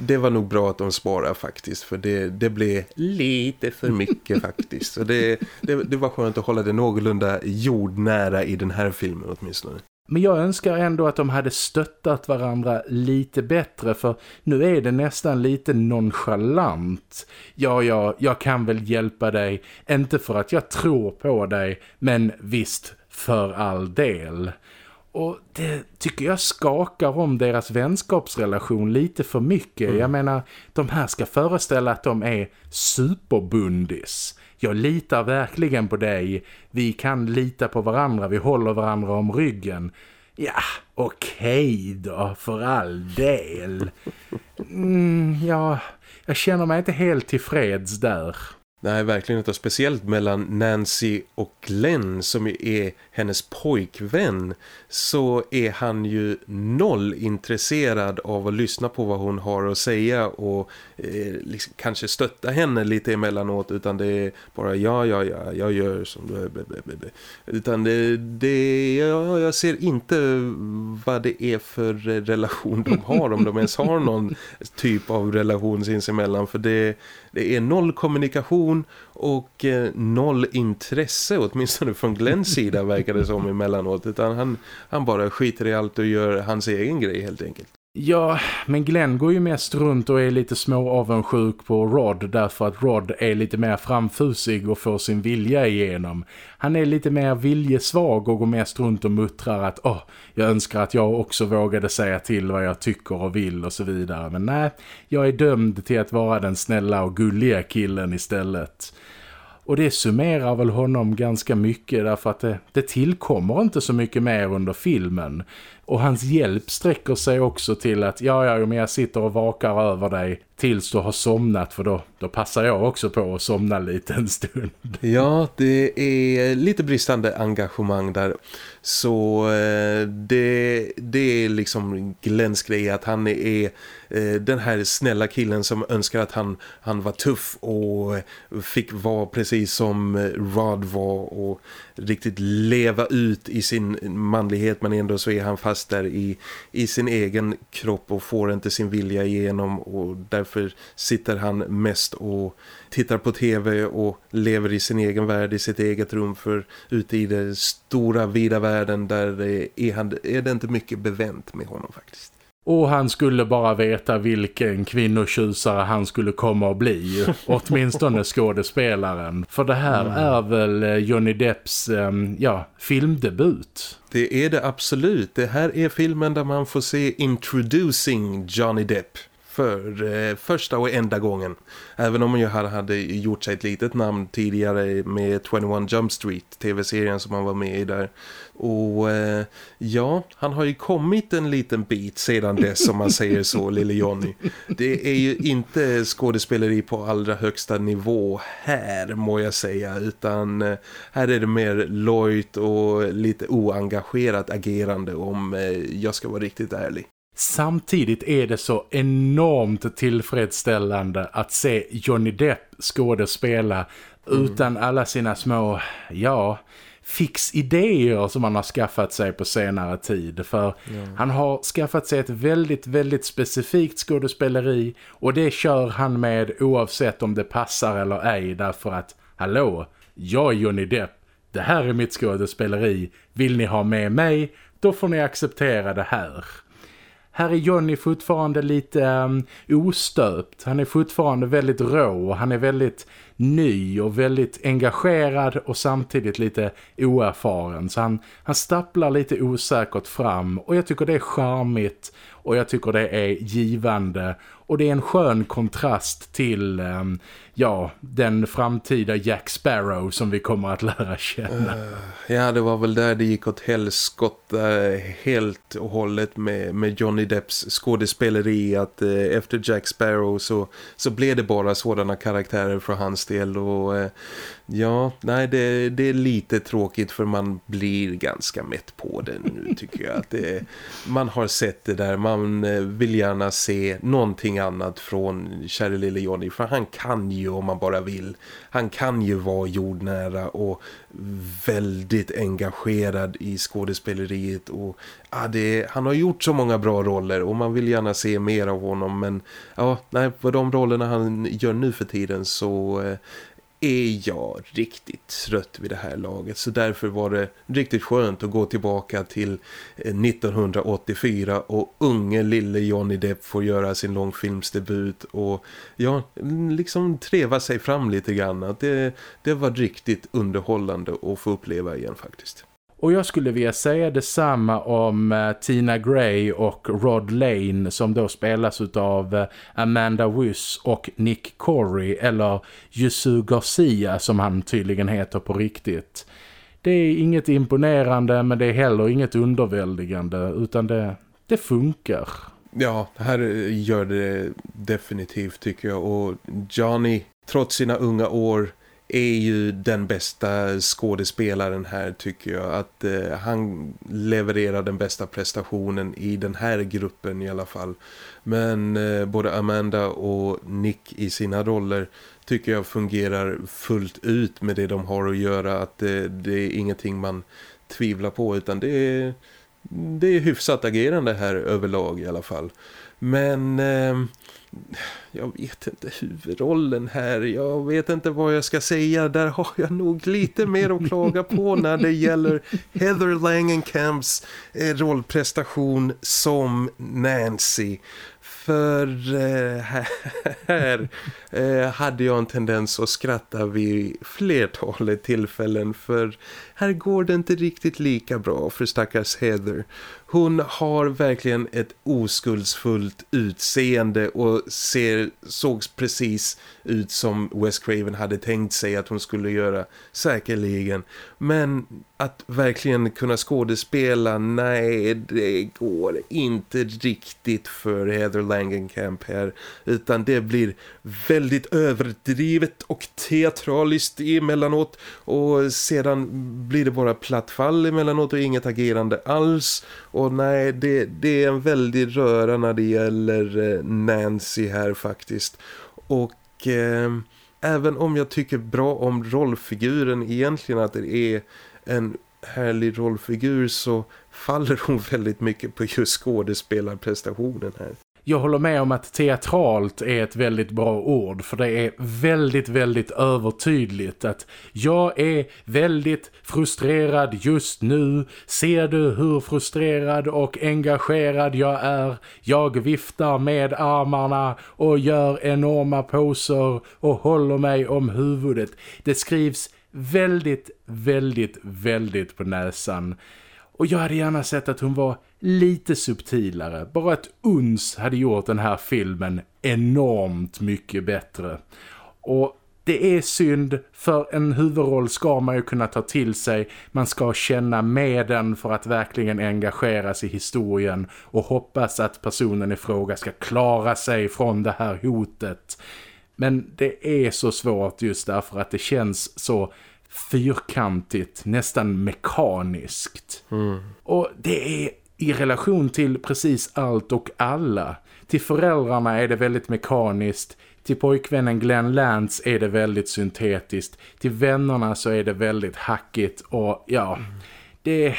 Det var nog bra att de sparade faktiskt för det, det blev lite för mycket faktiskt. Så det, det, det var skönt att hålla det någorlunda jordnära i den här filmen åtminstone. Men jag önskar ändå att de hade stöttat varandra lite bättre för nu är det nästan lite nonchalant. Ja, ja, jag kan väl hjälpa dig. Inte för att jag tror på dig, men visst för all del. Och det tycker jag skakar om deras vänskapsrelation lite för mycket. Mm. Jag menar, de här ska föreställa att de är superbundis. Jag litar verkligen på dig. Vi kan lita på varandra. Vi håller varandra om ryggen. Ja, okej okay då, för all del. Mm, ja, jag känner mig inte helt tillfreds där. Nej, verkligen inte. Speciellt mellan Nancy och Glenn som är hennes pojkvän så är han ju noll intresserad av att lyssna på vad hon har att säga och eh, liksom, kanske stötta henne lite emellanåt utan det är bara ja, ja, ja, jag gör som du utan det, det ja, jag ser inte vad det är för relation de har om de ens har någon typ av relation sinsemellan för det, det är noll kommunikation och eh, noll intresse åtminstone från Glenns sida verkar det som emellanåt utan han, han bara skiter i allt och gör hans egen grej helt enkelt. Ja, men Glenn går ju mest runt och är lite små avundsjuk på Rod därför att Rod är lite mer framfusig och får sin vilja igenom. Han är lite mer viljesvag och går mest runt och muttrar att åh, oh, jag önskar att jag också vågade säga till vad jag tycker och vill och så vidare. Men nej, jag är dömd till att vara den snälla och gulliga killen istället. Och det summerar väl honom ganska mycket därför att det, det tillkommer inte så mycket mer under filmen. Och hans hjälp sträcker sig också till att ja, ja, men jag sitter och vakar över dig tills du har somnat för då, då passar jag också på att somna lite en stund. Ja, det är lite bristande engagemang där. Så eh, det, det är liksom Glens grej att han är Eh, den här snälla killen som önskar att han, han var tuff och fick vara precis som eh, Rod var och riktigt leva ut i sin manlighet men ändå så är han fast där i, i sin egen kropp och får inte sin vilja igenom och därför sitter han mest och tittar på tv och lever i sin egen värld i sitt eget rum för ute i den stora vida världen där eh, är, han, är det inte mycket bevänt med honom faktiskt. Och han skulle bara veta vilken kvinnotjusare han skulle komma att bli. Åtminstone skådespelaren. För det här mm. är väl eh, Johnny Depps ehm, ja, filmdebut. Det är det absolut. Det här är filmen där man får se Introducing Johnny Depp för eh, första och enda gången. Även om han hade gjort sig ett litet namn tidigare med 21 Jump Street, tv-serien som han var med i där. Och eh, ja, han har ju kommit en liten bit sedan dess som man säger så, lille Johnny. Det är ju inte skådespeleri på allra högsta nivå här må jag säga, utan eh, här är det mer lojt och lite oengagerat agerande om eh, jag ska vara riktigt ärlig. Samtidigt är det så enormt tillfredsställande att se Johnny Depp skådespela mm. utan alla sina små, ja, fixidéer som han har skaffat sig på senare tid. För mm. han har skaffat sig ett väldigt, väldigt specifikt skådespeleri och det kör han med oavsett om det passar eller ej. Därför att, hallå, jag är Johnny Depp. Det här är mitt skådespeleri. Vill ni ha med mig, då får ni acceptera det här här är Johnny fortfarande lite ehm, um, ostöpt. Han är fortfarande väldigt rå och han är väldigt ny och väldigt engagerad och samtidigt lite oerfaren. Så han, han stapplar lite osäkert fram och jag tycker det är charmigt och jag tycker det är givande och det är en skön kontrast till um, ja, den framtida Jack Sparrow som vi kommer att lära känna. Uh, ja, det var väl där det gick åt helskott uh, helt och hållet med, med Johnny Depps skådespeleri att uh, efter Jack Sparrow så, så blev det bara sådana karaktärer för hans del och ja, nej det, det är lite tråkigt för man blir ganska mätt på det nu tycker jag. Att det, man har sett det där, man vill gärna se någonting annat från kära lille Johnny för han kan ju om man bara vill. Han kan ju vara jordnära och väldigt engagerad i skådespeleriet och ja, det, han har gjort så många bra roller och man vill gärna se mer av honom men ja, nej, på de rollerna han gör nu för tiden så eh, är jag riktigt trött vid det här laget. Så därför var det riktigt skönt att gå tillbaka till eh, 1984 och unge lille Johnny Depp får göra sin långfilmsdebut och ja, mm, liksom treva sig fram lite grann. Det, det var riktigt underhållande att få uppleva igen faktiskt. Och jag skulle vilja säga detsamma om uh, Tina Gray och Rod Lane som då spelas av uh, eh, Amanda Wyss och Nick Corey eller Yusu Garcia som han tydligen heter på riktigt. Det är inget imponerande men det är heller inget underväldigande utan det, det funkar. Ja, här gör det definitivt tycker jag och Johnny trots sina unga år är ju den bästa skådespelaren här tycker jag. Att eh, han levererar den bästa prestationen i den här gruppen i alla fall. Men eh, både Amanda och Nick i sina roller tycker jag fungerar fullt ut med det de har att göra. Att eh, det är ingenting man tvivlar på utan det är, det är hyfsat agerande här överlag i alla fall. Men eh, jag vet inte huvudrollen här. Jag vet inte vad jag ska säga. Där har jag nog lite mer att klaga på när det gäller Heather Langenkamps eh, rollprestation som Nancy. För eh, här eh, hade jag en tendens att skratta vid flertalet tillfällen för här går det inte riktigt lika bra för stackars Heather. hon har verkligen ett oskuldsfullt utseende och ser, sågs precis ut som Wes Craven hade tänkt sig att hon skulle göra, säkerligen. Men att verkligen kunna skådespela, nej det går inte riktigt för Heather Langenkamp här. Utan det blir väldigt överdrivet och teatraliskt emellanåt. Och sedan blir det bara plattfall emellanåt och inget agerande alls. Och nej, det, det är en väldig röra när det gäller eh, Nancy här faktiskt. Och... Eh, även om jag tycker bra om rollfiguren egentligen att det är en härlig rollfigur så faller hon väldigt mycket på just skådespelarprestationen här. Jag håller med om att teatralt är ett väldigt bra ord för det är väldigt, väldigt övertydligt att jag är väldigt frustrerad just nu. Ser du hur frustrerad och engagerad jag är? Jag viftar med armarna och gör enorma poser och håller mig om huvudet. Det skrivs väldigt, väldigt, väldigt på näsan. Och jag hade gärna sett att hon var lite subtilare. Bara ett uns hade gjort den här filmen enormt mycket bättre. Och det är synd för en huvudroll ska man ju kunna ta till sig. Man ska känna med den för att verkligen engageras i historien och hoppas att personen i fråga ska klara sig från det här hotet. Men det är så svårt just därför att det känns så fyrkantigt, nästan mekaniskt. Mm. Och det är i relation till precis allt och alla. Till föräldrarna är det väldigt mekaniskt. Till pojkvännen Glenn Lance är det väldigt syntetiskt. Till vännerna så är det väldigt hackigt och ja, mm. det,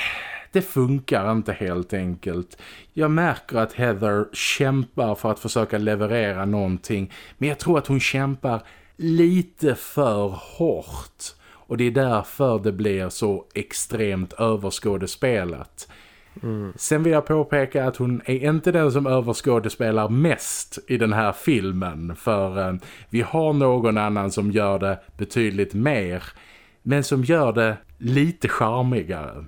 det funkar inte helt enkelt. Jag märker att Heather kämpar för att försöka leverera någonting. Men jag tror att hon kämpar lite för hårt. Och det är därför det blir så extremt överskådespelat. Mm. Sen vill jag påpeka att hon är inte den som överskådespelar mest i den här filmen. För eh, vi har någon annan som gör det betydligt mer. Men som gör det lite charmigare.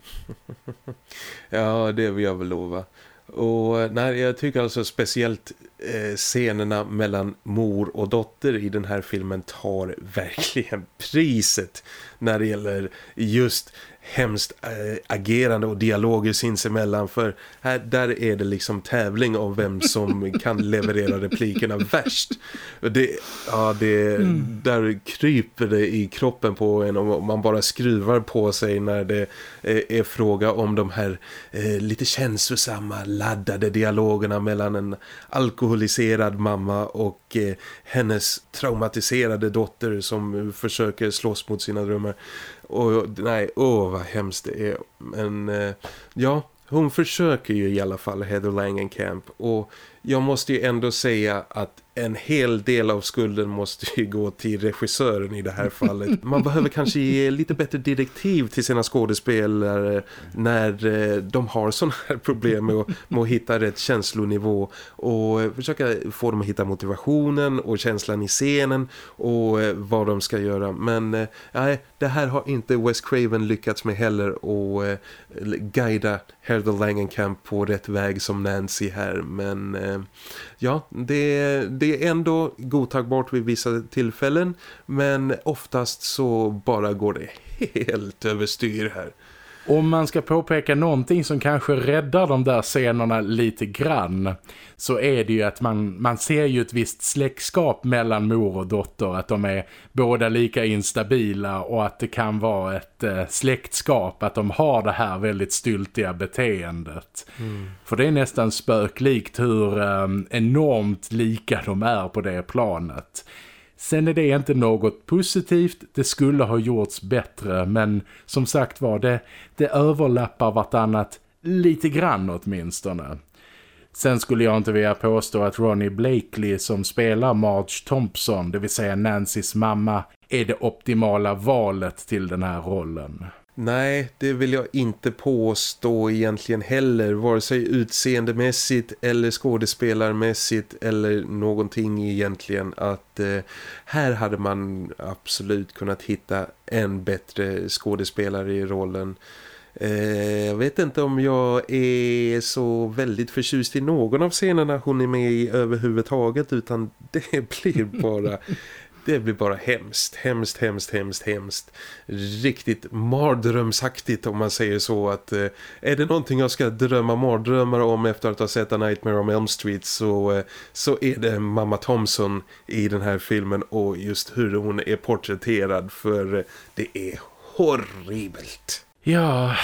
ja, det vill jag väl lova. Och nej, jag tycker alltså speciellt eh, scenerna mellan mor och dotter i den här filmen tar verkligen priset när det gäller just hemskt äh, agerande och dialoger sinsemellan för här, där är det liksom tävling om vem som kan leverera replikerna värst. Det, ja, det, mm. Där kryper det i kroppen på en och man bara skruvar på sig när det är, eh, är fråga om de här eh, lite känslosamma, laddade dialogerna mellan en alkoholiserad mamma och eh, hennes traumatiserade dotter som försöker slåss mot sina drömmar. Och nej, åh vad hemskt det är. Men eh, ja, hon försöker ju i alla fall Heather Langenkamp. Och jag måste ju ändå säga att en hel del av skulden måste ju gå till regissören i det här fallet. Man behöver kanske ge lite bättre direktiv till sina skådespelare när eh, de har sådana här problem med att, med att hitta rätt känslonivå och eh, försöka få dem att hitta motivationen och känslan i scenen och eh, vad de ska göra. Men nej, det här har inte Wes Craven lyckats med heller och guida Heather Langenkamp på rätt väg som Nancy här. Men ja, det, det är ändå godtagbart vid vissa tillfällen men oftast så bara går det helt överstyr här. Om man ska påpeka någonting som kanske räddar de där scenerna lite grann så är det ju att man, man ser ju ett visst släktskap mellan mor och dotter. Att de är båda lika instabila och att det kan vara ett eh, släktskap. Att de har det här väldigt styltiga beteendet. Mm. För det är nästan spöklikt hur eh, enormt lika de är på det planet. Sen är det inte något positivt, det skulle ha gjorts bättre men som sagt var det, det överlappar vartannat lite grann åtminstone. Sen skulle jag inte vilja påstå att Ronnie Blakely som spelar Marge Thompson, det vill säga Nancys mamma, är det optimala valet till den här rollen. Nej, det vill jag inte påstå egentligen heller. Vare sig utseendemässigt eller skådespelarmässigt eller någonting egentligen. Att eh, här hade man absolut kunnat hitta en bättre skådespelare i rollen. Eh, jag vet inte om jag är så väldigt förtjust i någon av scenerna hon är med i överhuvudtaget utan det blir bara det blir bara hemskt, hemskt, hemskt, hemskt, hemskt. Riktigt mardrömsaktigt om man säger så att eh, är det någonting jag ska drömma mardrömmar om efter att ha sett A Nightmare on Elm Street så, eh, så är det Mamma Thompson i den här filmen och just hur hon är porträtterad för eh, det är horribelt. Ja,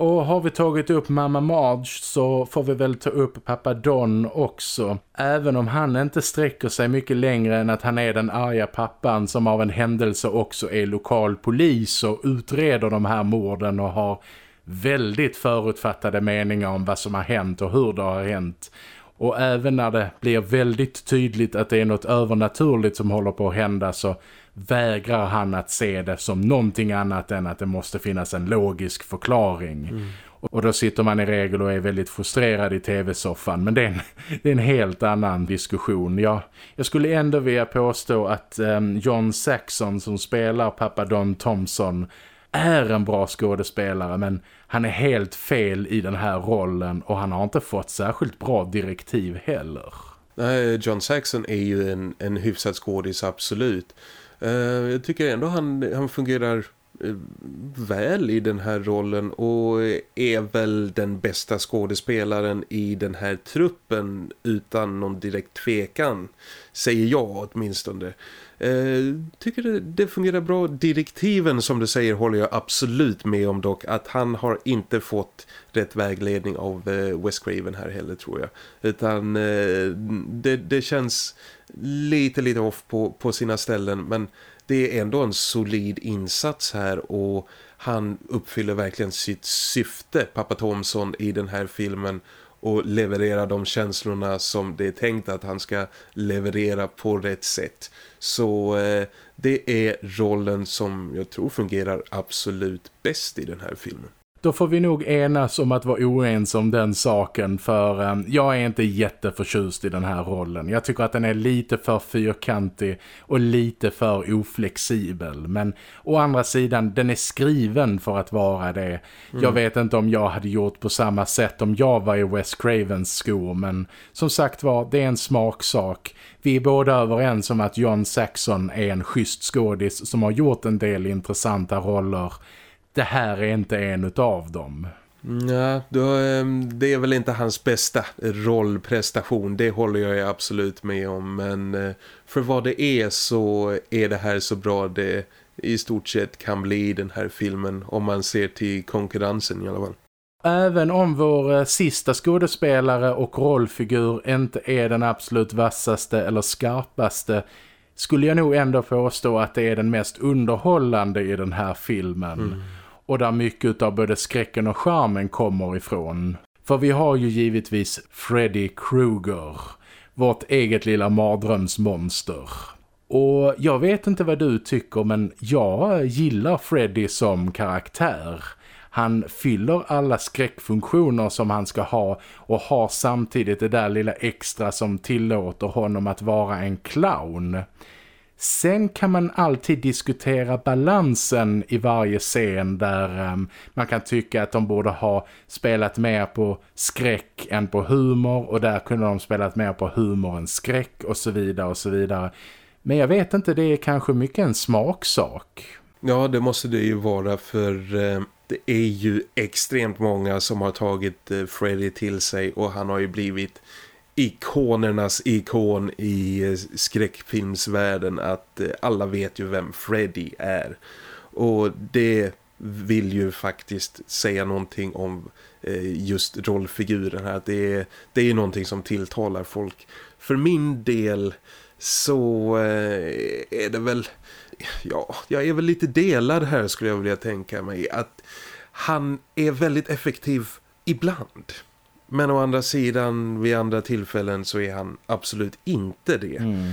och har vi tagit upp mamma Marge så får vi väl ta upp pappa Don också. Även om han inte sträcker sig mycket längre än att han är den arga pappan som av en händelse också är lokal polis och utreder de här morden och har väldigt förutfattade meningar om vad som har hänt och hur det har hänt. Och även när det blir väldigt tydligt att det är något övernaturligt som håller på att hända så vägrar han att se det som någonting annat än att det måste finnas en logisk förklaring. Mm. Och då sitter man i regel och är väldigt frustrerad i tv-soffan. Men det är, en, det är en helt annan diskussion. Jag, jag skulle ändå vilja påstå att um, John Saxon som spelar pappa Don Thompson är en bra skådespelare men han är helt fel i den här rollen och han har inte fått särskilt bra direktiv heller. Nej, John Saxon är ju en, en hyfsad skådis, absolut. Eh, jag tycker ändå han, han fungerar eh, väl i den här rollen och är väl den bästa skådespelaren i den här truppen utan någon direkt tvekan, säger jag åtminstone. Eh, tycker det, det, fungerar bra. Direktiven som du säger håller jag absolut med om dock. Att han har inte fått rätt vägledning av eh, Wes Craven här heller tror jag. Utan eh, det, det känns lite lite off på, på sina ställen. Men det är ändå en solid insats här och han uppfyller verkligen sitt syfte, Pappa Thomson, i den här filmen och leverera de känslorna som det är tänkt att han ska leverera på rätt sätt. Så eh, det är rollen som jag tror fungerar absolut bäst i den här filmen. Då får vi nog enas om att vara oense om den saken för um, jag är inte jätteförtjust i den här rollen. Jag tycker att den är lite för fyrkantig och lite för oflexibel. Men å andra sidan, den är skriven för att vara det. Mm. Jag vet inte om jag hade gjort på samma sätt om jag var i Wes Cravens skor. Men som sagt var, det är en smaksak. Vi är båda överens om att John Saxon är en schysst skådis som har gjort en del intressanta roller det här är inte en av dem. Ja, då, ehm, det är väl inte hans bästa rollprestation, det håller jag absolut med om. Men eh, för vad det är så är det här så bra det i stort sett kan bli i den här filmen om man ser till konkurrensen i alla fall. Även om vår eh, sista skådespelare och rollfigur inte är den absolut vassaste eller skarpaste skulle jag nog ändå påstå att det är den mest underhållande i den här filmen. Mm och där mycket av både skräcken och charmen kommer ifrån. För vi har ju givetvis Freddy Krueger, vårt eget lilla mardrömsmonster. Och jag vet inte vad du tycker men jag gillar Freddy som karaktär. Han fyller alla skräckfunktioner som han ska ha och har samtidigt det där lilla extra som tillåter honom att vara en clown. Sen kan man alltid diskutera balansen i varje scen där um, man kan tycka att de borde ha spelat mer på skräck än på humor och där kunde de spelat mer på humor än skräck och så vidare och så vidare. Men jag vet inte, det är kanske mycket en smaksak. Ja, det måste det ju vara för eh, det är ju extremt många som har tagit eh, Freddy till sig och han har ju blivit ikonernas ikon i skräckfilmsvärlden att eh, alla vet ju vem Freddy är. Och det vill ju faktiskt säga någonting om eh, just rollfiguren här. Det är, det är någonting som tilltalar folk. För min del så eh, är det väl... Ja, jag är väl lite delad här skulle jag vilja tänka mig. Att han är väldigt effektiv ibland. Men å andra sidan vid andra tillfällen så är han absolut inte det. Mm.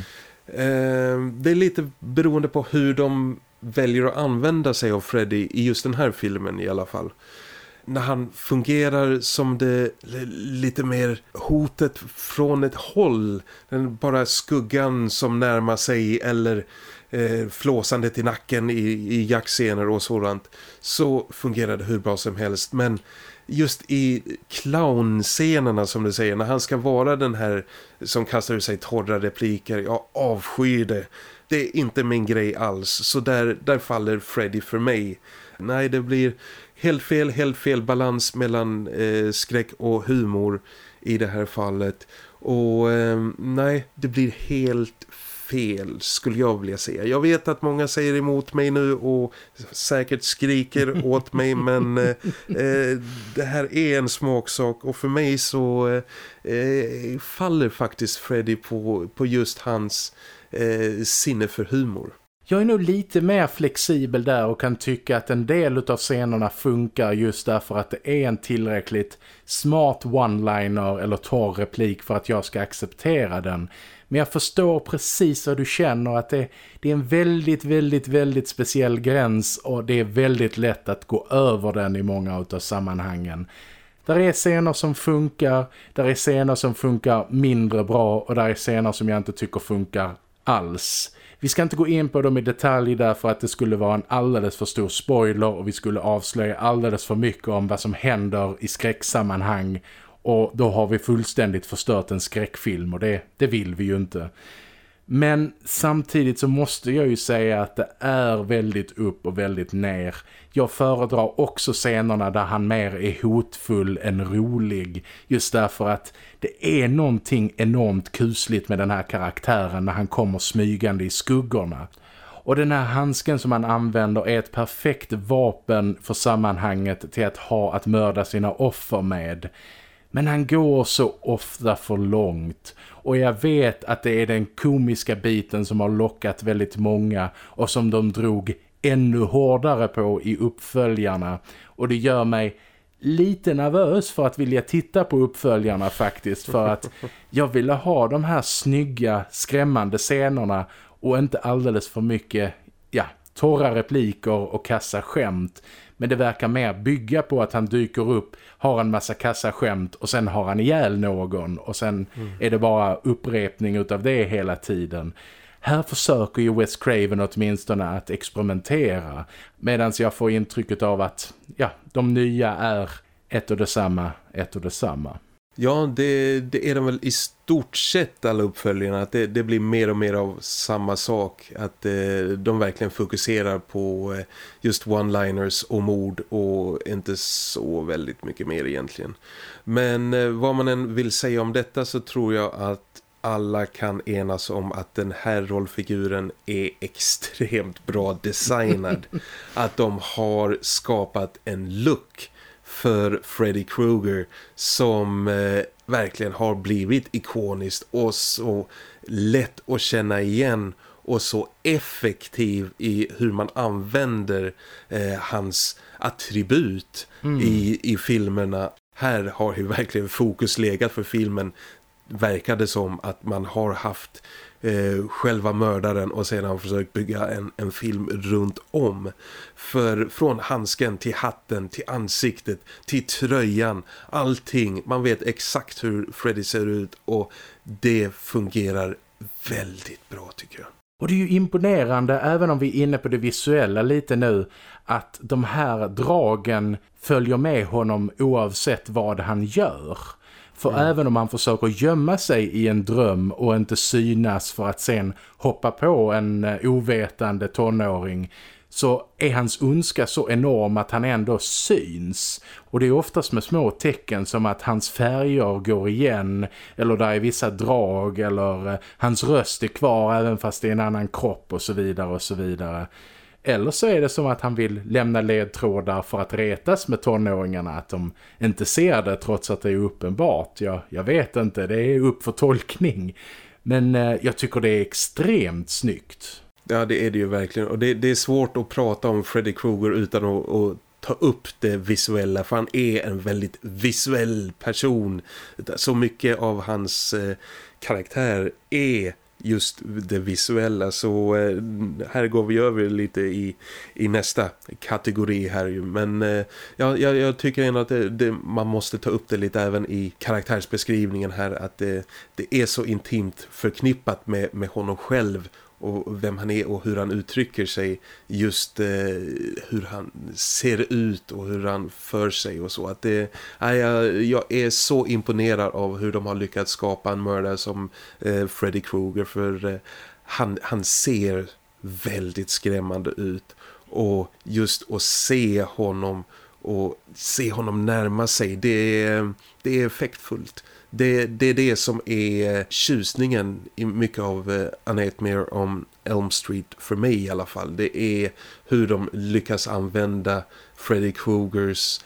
Eh, det är lite beroende på hur de väljer att använda sig av Freddy i just den här filmen i alla fall. när han fungerar som det lite mer hotet från ett håll. Bara skuggan som närmar sig eller eh, flåsandet i nacken i, i jackscener och sådant. Så fungerar det hur bra som helst. Men just i clownscenerna som du säger, när han ska vara den här som kastar ur sig torra repliker, jag avskyr det. Det är inte min grej alls, så där, där faller Freddy för mig. Nej, det blir helt fel, helt fel balans mellan eh, skräck och humor i det här fallet. Och eh, nej, det blir helt fel skulle jag vilja säga. Jag vet att många säger emot mig nu och säkert skriker åt mig men eh, eh, det här är en smaksak och för mig så eh, faller faktiskt Freddy på, på just hans eh, sinne för humor. Jag är nog lite mer flexibel där och kan tycka att en del av scenerna funkar just därför att det är en tillräckligt smart one-liner eller torr replik för att jag ska acceptera den. Men jag förstår precis vad du känner att det, det är en väldigt, väldigt, väldigt speciell gräns och det är väldigt lätt att gå över den i många av sammanhangen. Där är scener som funkar, där är scener som funkar mindre bra och där är scener som jag inte tycker funkar alls. Vi ska inte gå in på dem i detalj därför att det skulle vara en alldeles för stor spoiler och vi skulle avslöja alldeles för mycket om vad som händer i skräcksammanhang och då har vi fullständigt förstört en skräckfilm och det, det vill vi ju inte. Men samtidigt så måste jag ju säga att det är väldigt upp och väldigt ner. Jag föredrar också scenerna där han mer är hotfull än rolig. Just därför att det är någonting enormt kusligt med den här karaktären när han kommer smygande i skuggorna. Och den här handsken som han använder är ett perfekt vapen för sammanhanget till att ha att mörda sina offer med. Men han går så ofta för långt. Och jag vet att det är den komiska biten som har lockat väldigt många och som de drog ännu hårdare på i uppföljarna. Och det gör mig lite nervös för att vilja titta på uppföljarna faktiskt för att jag ville ha de här snygga, skrämmande scenerna och inte alldeles för mycket ja, torra repliker och kassa skämt men det verkar mer bygga på att han dyker upp, har en massa kassaskämt och sen har han ihjäl någon. Och sen mm. är det bara upprepning utav det hela tiden. Här försöker ju Wes Craven åtminstone att experimentera. Medan jag får intrycket av att ja, de nya är ett och detsamma, ett och detsamma. Ja, det, det är de väl i stort sett alla uppföljarna. Att det, det blir mer och mer av samma sak. Att eh, de verkligen fokuserar på eh, just one-liners och mord och inte så väldigt mycket mer egentligen. Men eh, vad man än vill säga om detta så tror jag att alla kan enas om att den här rollfiguren är extremt bra designad. att de har skapat en look för Freddy Krueger som eh, verkligen har blivit ikoniskt och så lätt att känna igen och så effektiv i hur man använder eh, hans attribut mm. i, i filmerna. Här har ju verkligen fokus legat för filmen verkade som att man har haft eh, själva mördaren och sedan försökt bygga en, en film runt om. För från handsken till hatten, till ansiktet, till tröjan, allting. Man vet exakt hur Freddy ser ut och det fungerar väldigt bra tycker jag. Och det är ju imponerande, även om vi är inne på det visuella lite nu, att de här dragen följer med honom oavsett vad han gör. För mm. även om han försöker gömma sig i en dröm och inte synas för att sen hoppa på en eh, ovetande tonåring så är hans ondska så enorm att han ändå syns. Och det är oftast med små tecken som att hans färger går igen eller där är vissa drag eller eh, hans röst är kvar även fast det är en annan kropp och så vidare och så vidare. Eller så är det som att han vill lämna ledtrådar för att retas med tonåringarna. Att de inte ser det trots att det är uppenbart. Jag, jag vet inte, det är upp för tolkning. Men eh, jag tycker det är extremt snyggt. Ja, det är det ju verkligen. Och det, det är svårt att prata om Freddy Krueger utan att, att ta upp det visuella. För han är en väldigt visuell person. Så mycket av hans eh, karaktär är just det visuella så eh, här går vi över lite i, i nästa kategori här ju. Men eh, ja, jag, jag tycker ändå att det, det, man måste ta upp det lite även i karaktärsbeskrivningen här att det, det är så intimt förknippat med, med honom själv och vem han är och hur han uttrycker sig just eh, hur han ser ut och hur han för sig och så. Att det, ja, jag, jag är så imponerad av hur de har lyckats skapa en mördare som eh, Freddy Krueger för eh, han, han ser väldigt skrämmande ut. Och just att se honom och se honom närma sig det är, det är effektfullt det, det är det som är eh, tjusningen i mycket av eh, uh, A Nightmare om Elm Street för mig i alla fall. Det är hur de lyckas använda Freddy Kruegers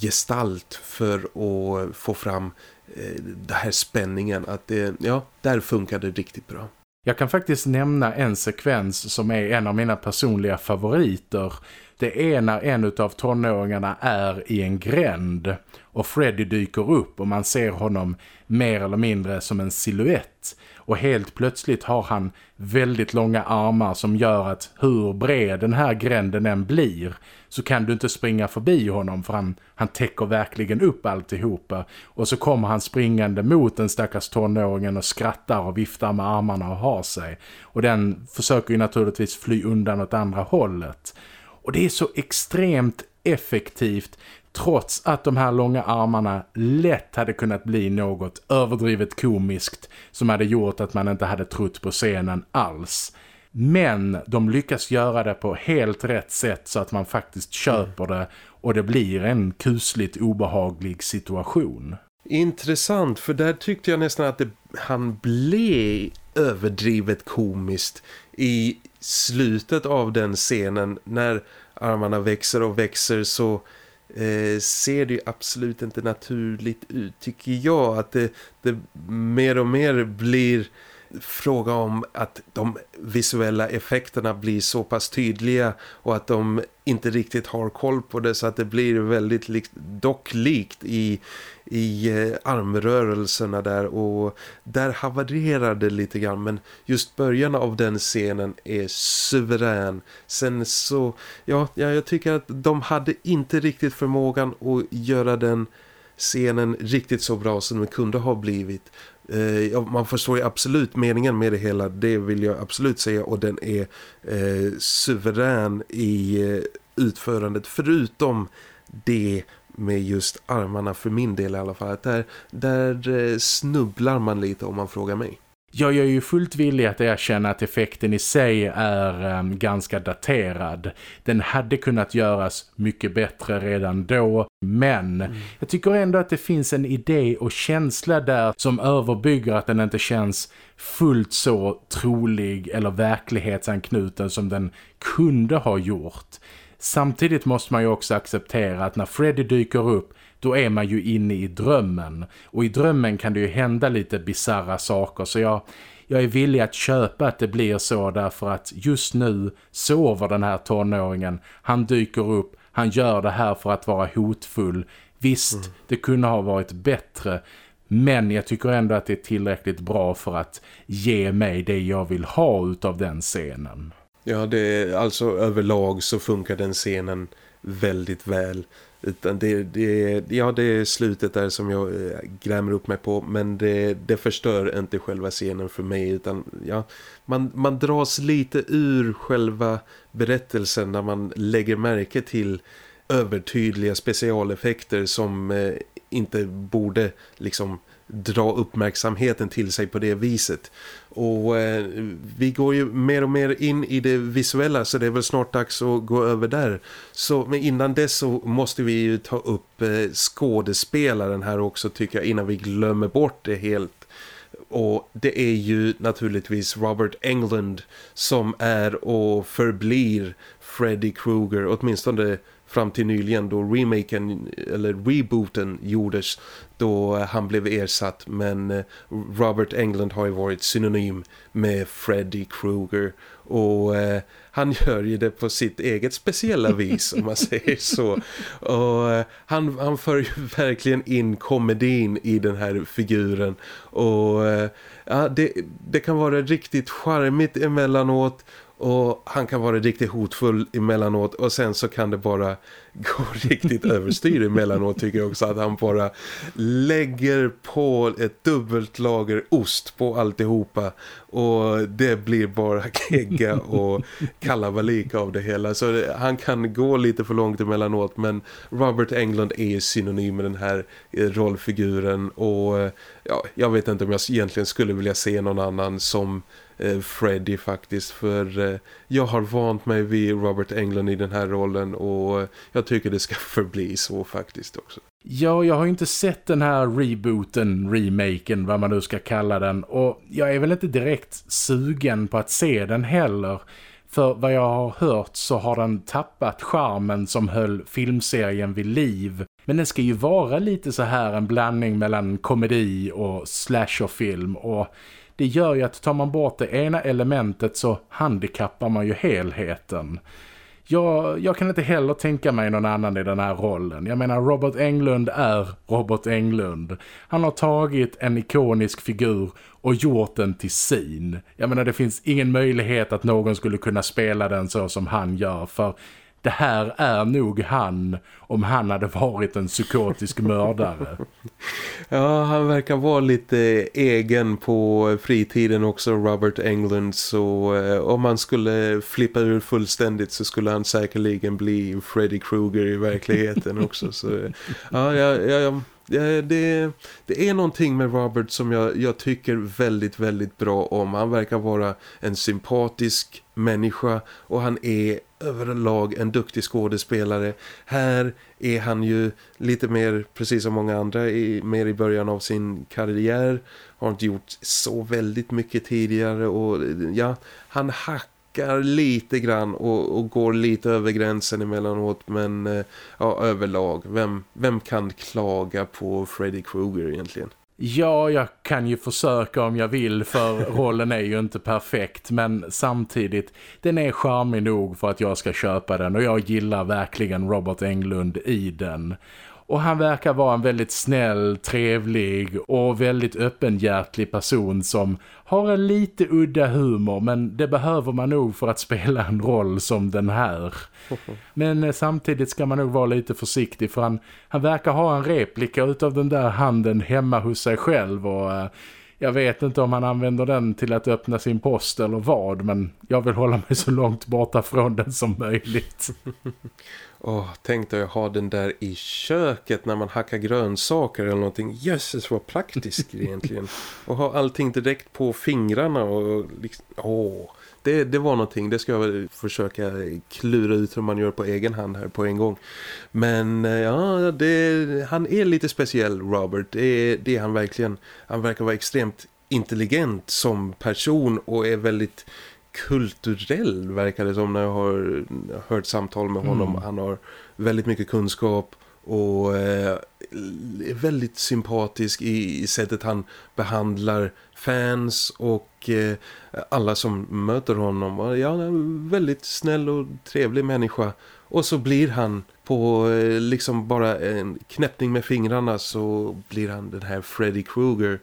gestalt för att få fram eh, den här spänningen. Att det, ja, där funkar det riktigt bra. Jag kan faktiskt nämna en sekvens som är en av mina personliga favoriter. Det är när en av tonåringarna är i en gränd och Freddy dyker upp och man ser honom mer eller mindre som en siluett. Och helt plötsligt har han väldigt långa armar som gör att hur bred den här gränden än blir så kan du inte springa förbi honom för han, han täcker verkligen upp alltihopa. Och så kommer han springande mot den stackars tonåringen och skrattar och viftar med armarna och har sig. Och den försöker ju naturligtvis fly undan åt andra hållet. Och det är så extremt effektivt trots att de här långa armarna lätt hade kunnat bli något överdrivet komiskt som hade gjort att man inte hade trott på scenen alls. Men de lyckas göra det på helt rätt sätt så att man faktiskt köper det och det blir en kusligt obehaglig situation. Intressant, för där tyckte jag nästan att det, han blev överdrivet komiskt i slutet av den scenen när armarna växer och växer så eh, ser det ju absolut inte naturligt ut tycker jag. Att det, det mer och mer blir fråga om att de visuella effekterna blir så pass tydliga och att de inte riktigt har koll på det så att det blir väldigt likt, dock likt i, i eh, armrörelserna där och där havarerar det lite grann men just början av den scenen är suverän. Sen så, ja, ja jag tycker att de hade inte riktigt förmågan att göra den scenen riktigt så bra som den kunde ha blivit. Eh, man förstår ju absolut meningen med det hela, det vill jag absolut säga och den är eh, suverän i eh, utförandet förutom det med just armarna för min del i alla fall. Där, där eh, snubblar man lite om man frågar mig. Jag är ju fullt villig att erkänna att effekten i sig är um, ganska daterad. Den hade kunnat göras mycket bättre redan då. Men mm. jag tycker ändå att det finns en idé och känsla där som överbygger att den inte känns fullt så trolig eller verklighetsanknuten som den kunde ha gjort. Samtidigt måste man ju också acceptera att när Freddy dyker upp då är man ju inne i drömmen. Och i drömmen kan det ju hända lite bizarra saker så jag, jag är villig att köpa att det blir så därför att just nu sover den här tonåringen. Han dyker upp, han gör det här för att vara hotfull. Visst, mm. det kunde ha varit bättre men jag tycker ändå att det är tillräckligt bra för att ge mig det jag vill ha utav den scenen. Ja, det är, alltså överlag så funkar den scenen väldigt väl. Utan det, det, ja, det är slutet där som jag grämmer grämer upp mig på. Men det, det förstör inte själva scenen för mig. Utan ja, man, man dras lite ur själva berättelsen när man lägger märke till övertydliga specialeffekter som eh, inte borde liksom dra uppmärksamheten till sig på det viset. Och eh, vi går ju mer och mer in i det visuella så det är väl snart dags att gå över där. Så men innan dess så måste vi ju ta upp eh, skådespelaren här också tycker jag innan vi glömmer bort det helt. Och det är ju naturligtvis Robert Englund som är och förblir Freddy Krueger åtminstone fram till nyligen då remaken eller rebooten gjordes då han blev ersatt men eh, Robert Englund har ju varit synonym med Freddy Krueger. Och eh, han gör ju det på sitt eget speciella vis om man säger så. Och eh, han, han för ju verkligen in komedin i den här figuren. Och eh, ja, det, det kan vara riktigt charmigt emellanåt och han kan vara riktigt hotfull emellanåt. Och sen så kan det bara gå riktigt överstyr emellanåt tycker jag också. Att han bara lägger på ett dubbelt lager ost på alltihopa. Och det blir bara gegga och kalabalik av det hela. Så det, han kan gå lite för långt emellanåt. Men Robert Englund är synonym med den här eh, rollfiguren. Och eh, ja, jag vet inte om jag egentligen skulle vilja se någon annan som Eh, Freddy faktiskt för eh, jag har vant mig vid Robert Englund i den här rollen och eh, jag tycker det ska förbli så faktiskt också. Ja, jag har inte sett den här rebooten, remaken, vad man nu ska kalla den. Och jag är väl inte direkt sugen på att se den heller. För vad jag har hört så har den tappat charmen som höll filmserien vid liv. Men den ska ju vara lite så här en blandning mellan komedi och slasherfilm och det gör ju att tar man bort det ena elementet så handikappar man ju helheten. Jag, jag kan inte heller tänka mig någon annan i den här rollen. Jag menar, Robert Englund är Robert Englund. Han har tagit en ikonisk figur och gjort den till sin. Jag menar, det finns ingen möjlighet att någon skulle kunna spela den så som han gör. För det här är nog han om han hade varit en psykotisk mördare. Ja, han verkar vara lite egen på fritiden också, Robert Englund. Så eh, om man skulle flippa ur fullständigt så skulle han säkerligen bli Freddy Krueger i verkligheten också. Så, ja, ja, ja, det, det är någonting med Robert som jag, jag tycker väldigt, väldigt bra om. Han verkar vara en sympatisk människa och han är överlag en duktig skådespelare. Här är han ju lite mer, precis som många andra, i, mer i början av sin karriär. Har inte gjort så väldigt mycket tidigare och ja, han hackar lite grann och, och, går lite över gränsen emellanåt men eh, ja, överlag, vem, vem kan klaga på Freddy Krueger egentligen? Ja, jag kan ju försöka om jag vill för rollen är ju inte perfekt men samtidigt, den är charmig nog för att jag ska köpa den och jag gillar verkligen Robert Englund i den. Och han verkar vara en väldigt snäll, trevlig och väldigt öppenhjärtlig person som har en lite udda humor men det behöver man nog för att spela en roll som den här. Men eh, samtidigt ska man nog vara lite försiktig för han, han verkar ha en replika utav den där handen hemma hos sig själv och... Eh, jag vet inte om han använder den till att öppna sin post eller vad men jag vill hålla mig så långt borta från den som möjligt. Åh, tänk dig att ha den där i köket när man hackar grönsaker eller någonting. Jösses vad praktiskt egentligen. Och ha allting direkt på fingrarna och liksom, åh. Det, det var någonting, det ska jag försöka klura ut hur man gör på egen hand här på en gång. Men eh, ja, det, han är lite speciell Robert, det, det är han verkligen. Han verkar vara extremt intelligent som person och är väldigt kulturell verkar det som när jag har hört samtal med honom. Mm. Han har väldigt mycket kunskap och eh, är väldigt sympatisk i, i sättet han behandlar fans och eh, alla som möter honom. Ja, han är en väldigt snäll och trevlig människa. Och så blir han på eh, liksom bara en knäppning med fingrarna så blir han den här Freddy Krueger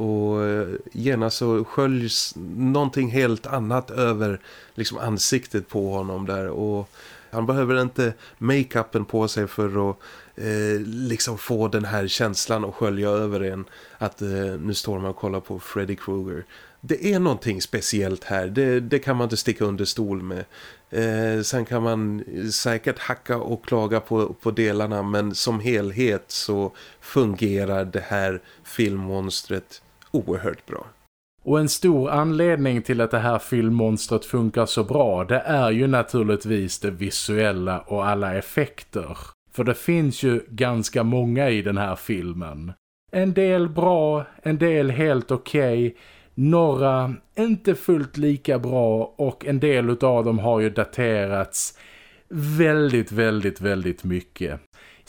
och eh, genast så sköljs någonting helt annat över liksom ansiktet på honom där och han behöver inte makeupen på sig för att eh, liksom få den här känslan att skölja över en att eh, nu står man och kollar på Freddy Krueger. Det är någonting speciellt här, det, det kan man inte sticka under stol med. Eh, sen kan man säkert hacka och klaga på, på delarna men som helhet så fungerar det här filmmonstret oerhört bra. Och en stor anledning till att det här filmmonstret funkar så bra det är ju naturligtvis det visuella och alla effekter. För det finns ju ganska många i den här filmen. En del bra, en del helt okej. Okay, några inte fullt lika bra och en del av dem har ju daterats väldigt, väldigt, väldigt mycket.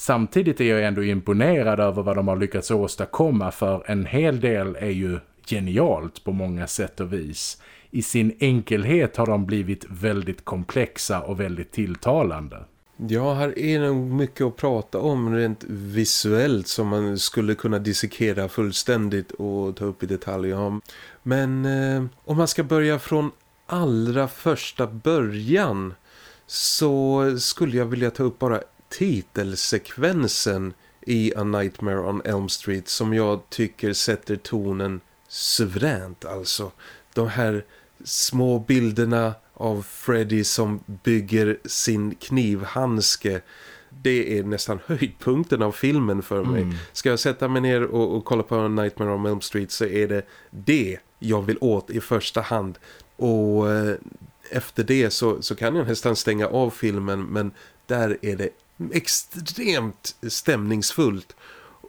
Samtidigt är jag ändå imponerad över vad de har lyckats åstadkomma för en hel del är ju genialt på många sätt och vis. I sin enkelhet har de blivit väldigt komplexa och väldigt tilltalande. Ja, här är nog mycket att prata om rent visuellt som man skulle kunna dissekera fullständigt och ta upp i detalj om. Men eh, om man ska börja från allra första början så skulle jag vilja ta upp bara titelsekvensen i A Nightmare on Elm Street som jag tycker sätter tonen suveränt. Alltså de här små bilderna av Freddy som bygger sin knivhandske det är nästan höjdpunkten av filmen för mig. Mm. Ska jag sätta mig ner och, och kolla på Nightmare on Elm Street så är det det jag vill åt i första hand. Och eh, efter det så, så kan jag nästan stänga av filmen men där är det extremt stämningsfullt.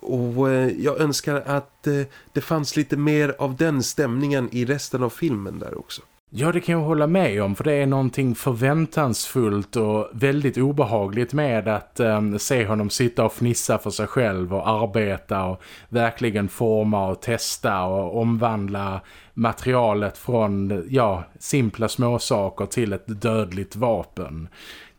Och eh, jag önskar att eh, det fanns lite mer av den stämningen i resten av filmen där också. Ja, det kan jag hålla med om för det är någonting förväntansfullt och väldigt obehagligt med att um, se honom sitta och fnissa för sig själv och arbeta och verkligen forma och testa och omvandla materialet från ja, simpla småsaker till ett dödligt vapen.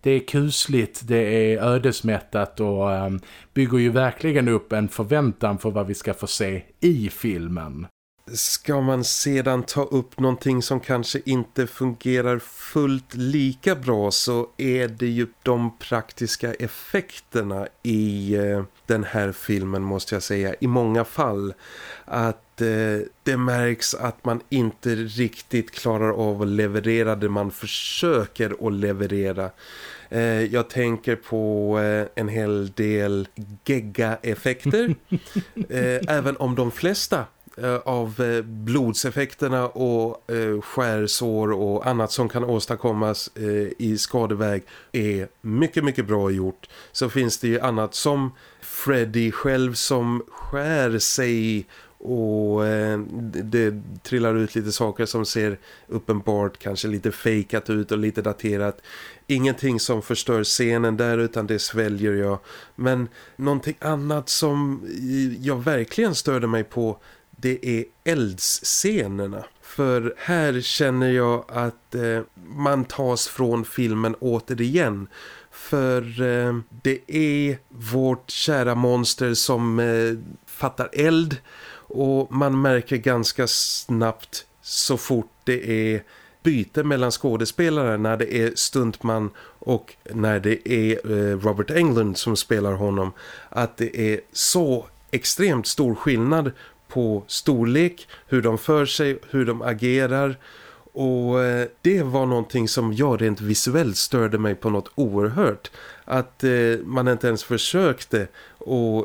Det är kusligt, det är ödesmättat och um, bygger ju verkligen upp en förväntan för vad vi ska få se i filmen. Ska man sedan ta upp någonting som kanske inte fungerar fullt lika bra så är det ju de praktiska effekterna i eh, den här filmen måste jag säga. I många fall att eh, det märks att man inte riktigt klarar av att leverera det man försöker att leverera. Eh, jag tänker på en hel del gegga-effekter. Även om de flesta Eh, av eh, blodseffekterna och eh, skärsår och annat som kan åstadkommas i skadeväg är mycket mycket bra gjort. Så finns det ju annat som Freddy själv som skär sig och det trillar ut lite saker som ser uppenbart kanske lite fejkat ut och lite daterat. Ingenting som förstör scenen där utan det sväljer jag. Men någonting annat som jag verkligen störde mig på det är eldsscenerna. För här känner jag att eh, man tas från filmen återigen. För eh, det är vårt kära monster som eh, fattar eld. Och man märker ganska snabbt så fort det är byte mellan skådespelare när det är Stuntman och när det är eh, Robert Englund som spelar honom att det är så extremt stor skillnad på storlek, hur de för sig, hur de agerar och eh, det var någonting som jag rent visuellt störde mig på något oerhört. Att eh, man inte ens försökte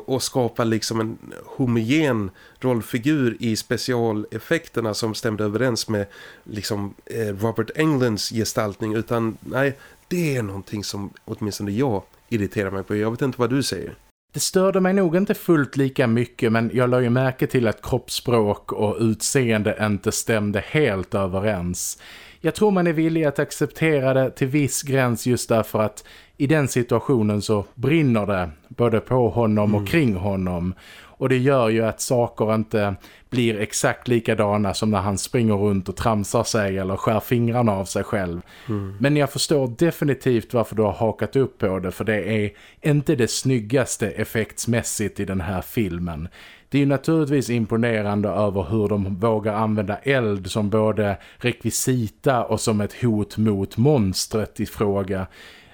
att skapa liksom en homogen rollfigur i specialeffekterna som stämde överens med liksom eh, Robert Englands gestaltning. Utan nej, det är någonting som åtminstone jag irriterar mig på. Jag vet inte vad du säger. Det störde mig nog inte fullt lika mycket men jag la ju märke till att kroppsspråk och utseende inte stämde helt överens. Jag tror man är villig att acceptera det till viss gräns just därför att i den situationen så brinner det både på honom och mm. kring honom. Och det gör ju att saker inte blir exakt likadana som när han springer runt och tramsar sig eller skär fingrarna av sig själv. Mm. Men jag förstår definitivt varför du har hakat upp på det för det är inte det snyggaste effektsmässigt i den här filmen. Det är ju naturligtvis imponerande över hur de vågar använda eld som både rekvisita och som ett hot mot monstret i fråga.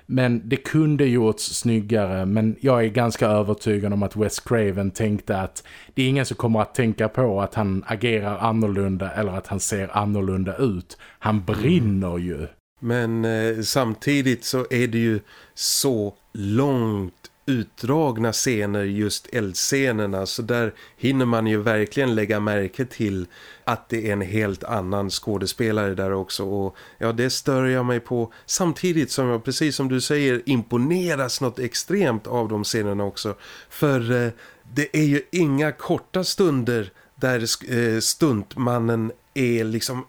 Men det kunde gjorts snyggare men jag är ganska övertygad om att Wes Craven tänkte att det är ingen som kommer att tänka på att han agerar annorlunda eller att han ser annorlunda ut. Han brinner ju. Men eh, samtidigt så är det ju så långt utdragna scener just eldscenerna så där hinner man ju verkligen lägga märke till att det är en helt annan skådespelare där också. Och ja det stör jag mig på. Samtidigt som jag precis som du säger imponeras något extremt av de scenerna också. För eh, det är ju inga korta stunder där eh, stuntmannen är liksom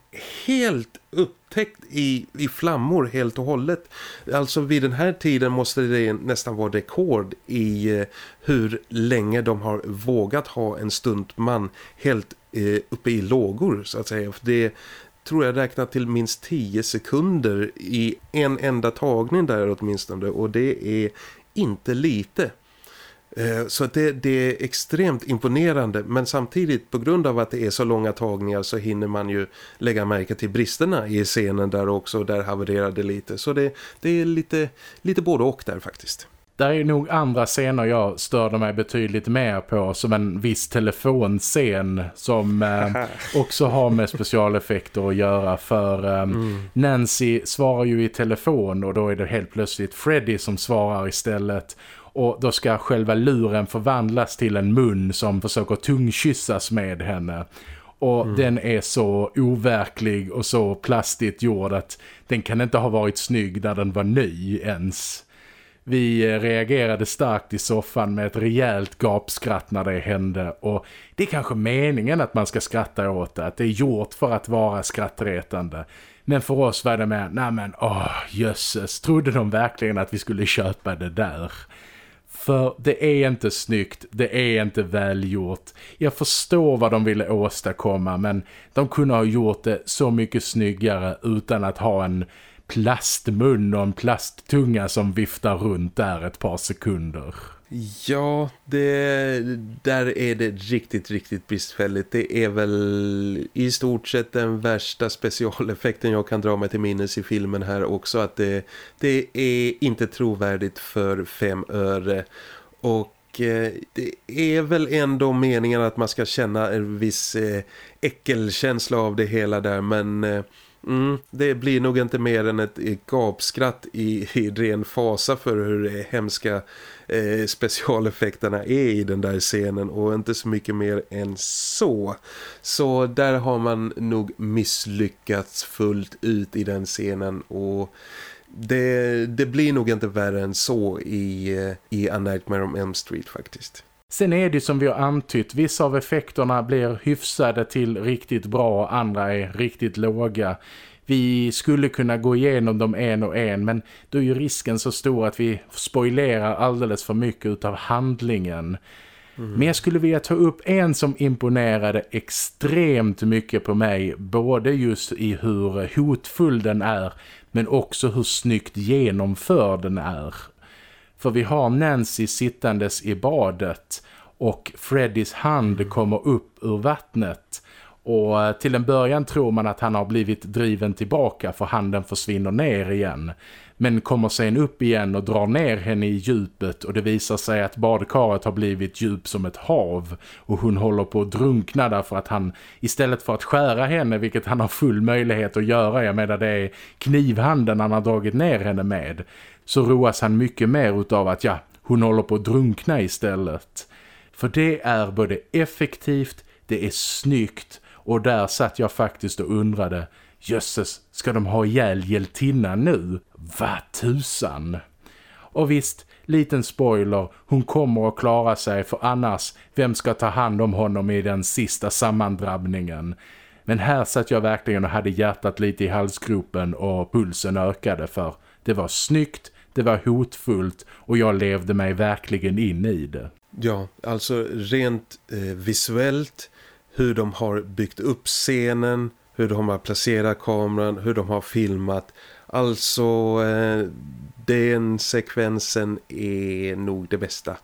helt upptäckt i, i flammor helt och hållet. Alltså vid den här tiden måste det nästan vara rekord i eh, hur länge de har vågat ha en stuntman helt eh, uppe i lågor så att säga. För det tror jag räknat till minst 10 sekunder i en enda tagning där åtminstone och det är inte lite. Eh, så det, det, är extremt imponerande men samtidigt på grund av att det är så långa tagningar så hinner man ju lägga märke till bristerna i scenen där också där havererade lite. Så det, det är lite, lite både och där faktiskt. Det är nog andra scener jag störde mig betydligt mer på som en viss telefonscen som eh, också har med specialeffekter att göra för eh, mm. Nancy svarar ju i telefon och då är det helt plötsligt Freddy som svarar istället och då ska själva luren förvandlas till en mun som försöker tungkyssas med henne. Och mm. den är så overklig och så plastigt gjord att den kan inte ha varit snygg när den var ny ens. Vi eh, reagerade starkt i soffan med ett rejält gapskratt när det hände och det är kanske meningen att man ska skratta åt det, att det är gjort för att vara skrattretande. Men för oss var det med, nej men åh jösses, trodde de verkligen att vi skulle köpa det där? För det är inte snyggt, det är inte välgjort. Jag förstår vad de ville åstadkomma men de kunde ha gjort det så mycket snyggare utan att ha en plastmun och en plasttunga som viftar runt där ett par sekunder. Ja, det, där är det riktigt, riktigt bristfälligt. Det är väl i stort sett den värsta specialeffekten jag kan dra mig till minnes i filmen här också. Att det, det är inte trovärdigt för fem öre. Och eh, det är väl ändå meningen att man ska känna en viss eh, äckelkänsla av det hela där. Men... Eh, Mm, det blir nog inte mer än ett eh, gapskratt i, i ren fasa för hur eh, hemska eh, specialeffekterna är i den där scenen och inte så mycket mer än så. Så där har man nog misslyckats fullt ut i den scenen och det, det blir nog inte värre än så i, eh, i A Nightmare on Elm Street faktiskt. Sen är det som vi har antytt, vissa av effekterna blir hyfsade till riktigt bra andra är riktigt låga. Vi skulle kunna gå igenom dem en och en men då är ju risken så stor att vi spoilerar alldeles för mycket av handlingen. Mm. Men jag skulle vilja ta upp en som imponerade extremt mycket på mig. Både just i hur hotfull den är men också hur snyggt genomförd den är. För vi har Nancy sittandes i badet och Freddys hand kommer upp ur vattnet. Och eh, till en början tror man att han har blivit driven tillbaka för handen försvinner ner igen. Men kommer sen upp igen och drar ner henne i djupet och det visar sig att badkaret har blivit djup som ett hav. Och hon håller på att drunkna därför att han istället för att skära henne, vilket han har full möjlighet att göra, jag menar det är knivhanden han har dragit ner henne med så roas han mycket mer utav att ja, hon håller på att drunkna istället. För det är både effektivt, det är snyggt och där satt jag faktiskt och undrade Jösses, ska de ha ihjäl hjältinnan nu? Vad tusan! Och visst, liten spoiler, hon kommer att klara sig för annars, vem ska ta hand om honom i den sista sammandrabbningen? Men här satt jag verkligen och hade hjärtat lite i halsgropen och pulsen ökade för det var snyggt, det var hotfullt och jag levde mig verkligen in i det. Ja, alltså rent eh, visuellt, hur de har byggt upp scenen, hur de har placerat kameran, hur de har filmat. Alltså, eh, den sekvensen är nog det bästa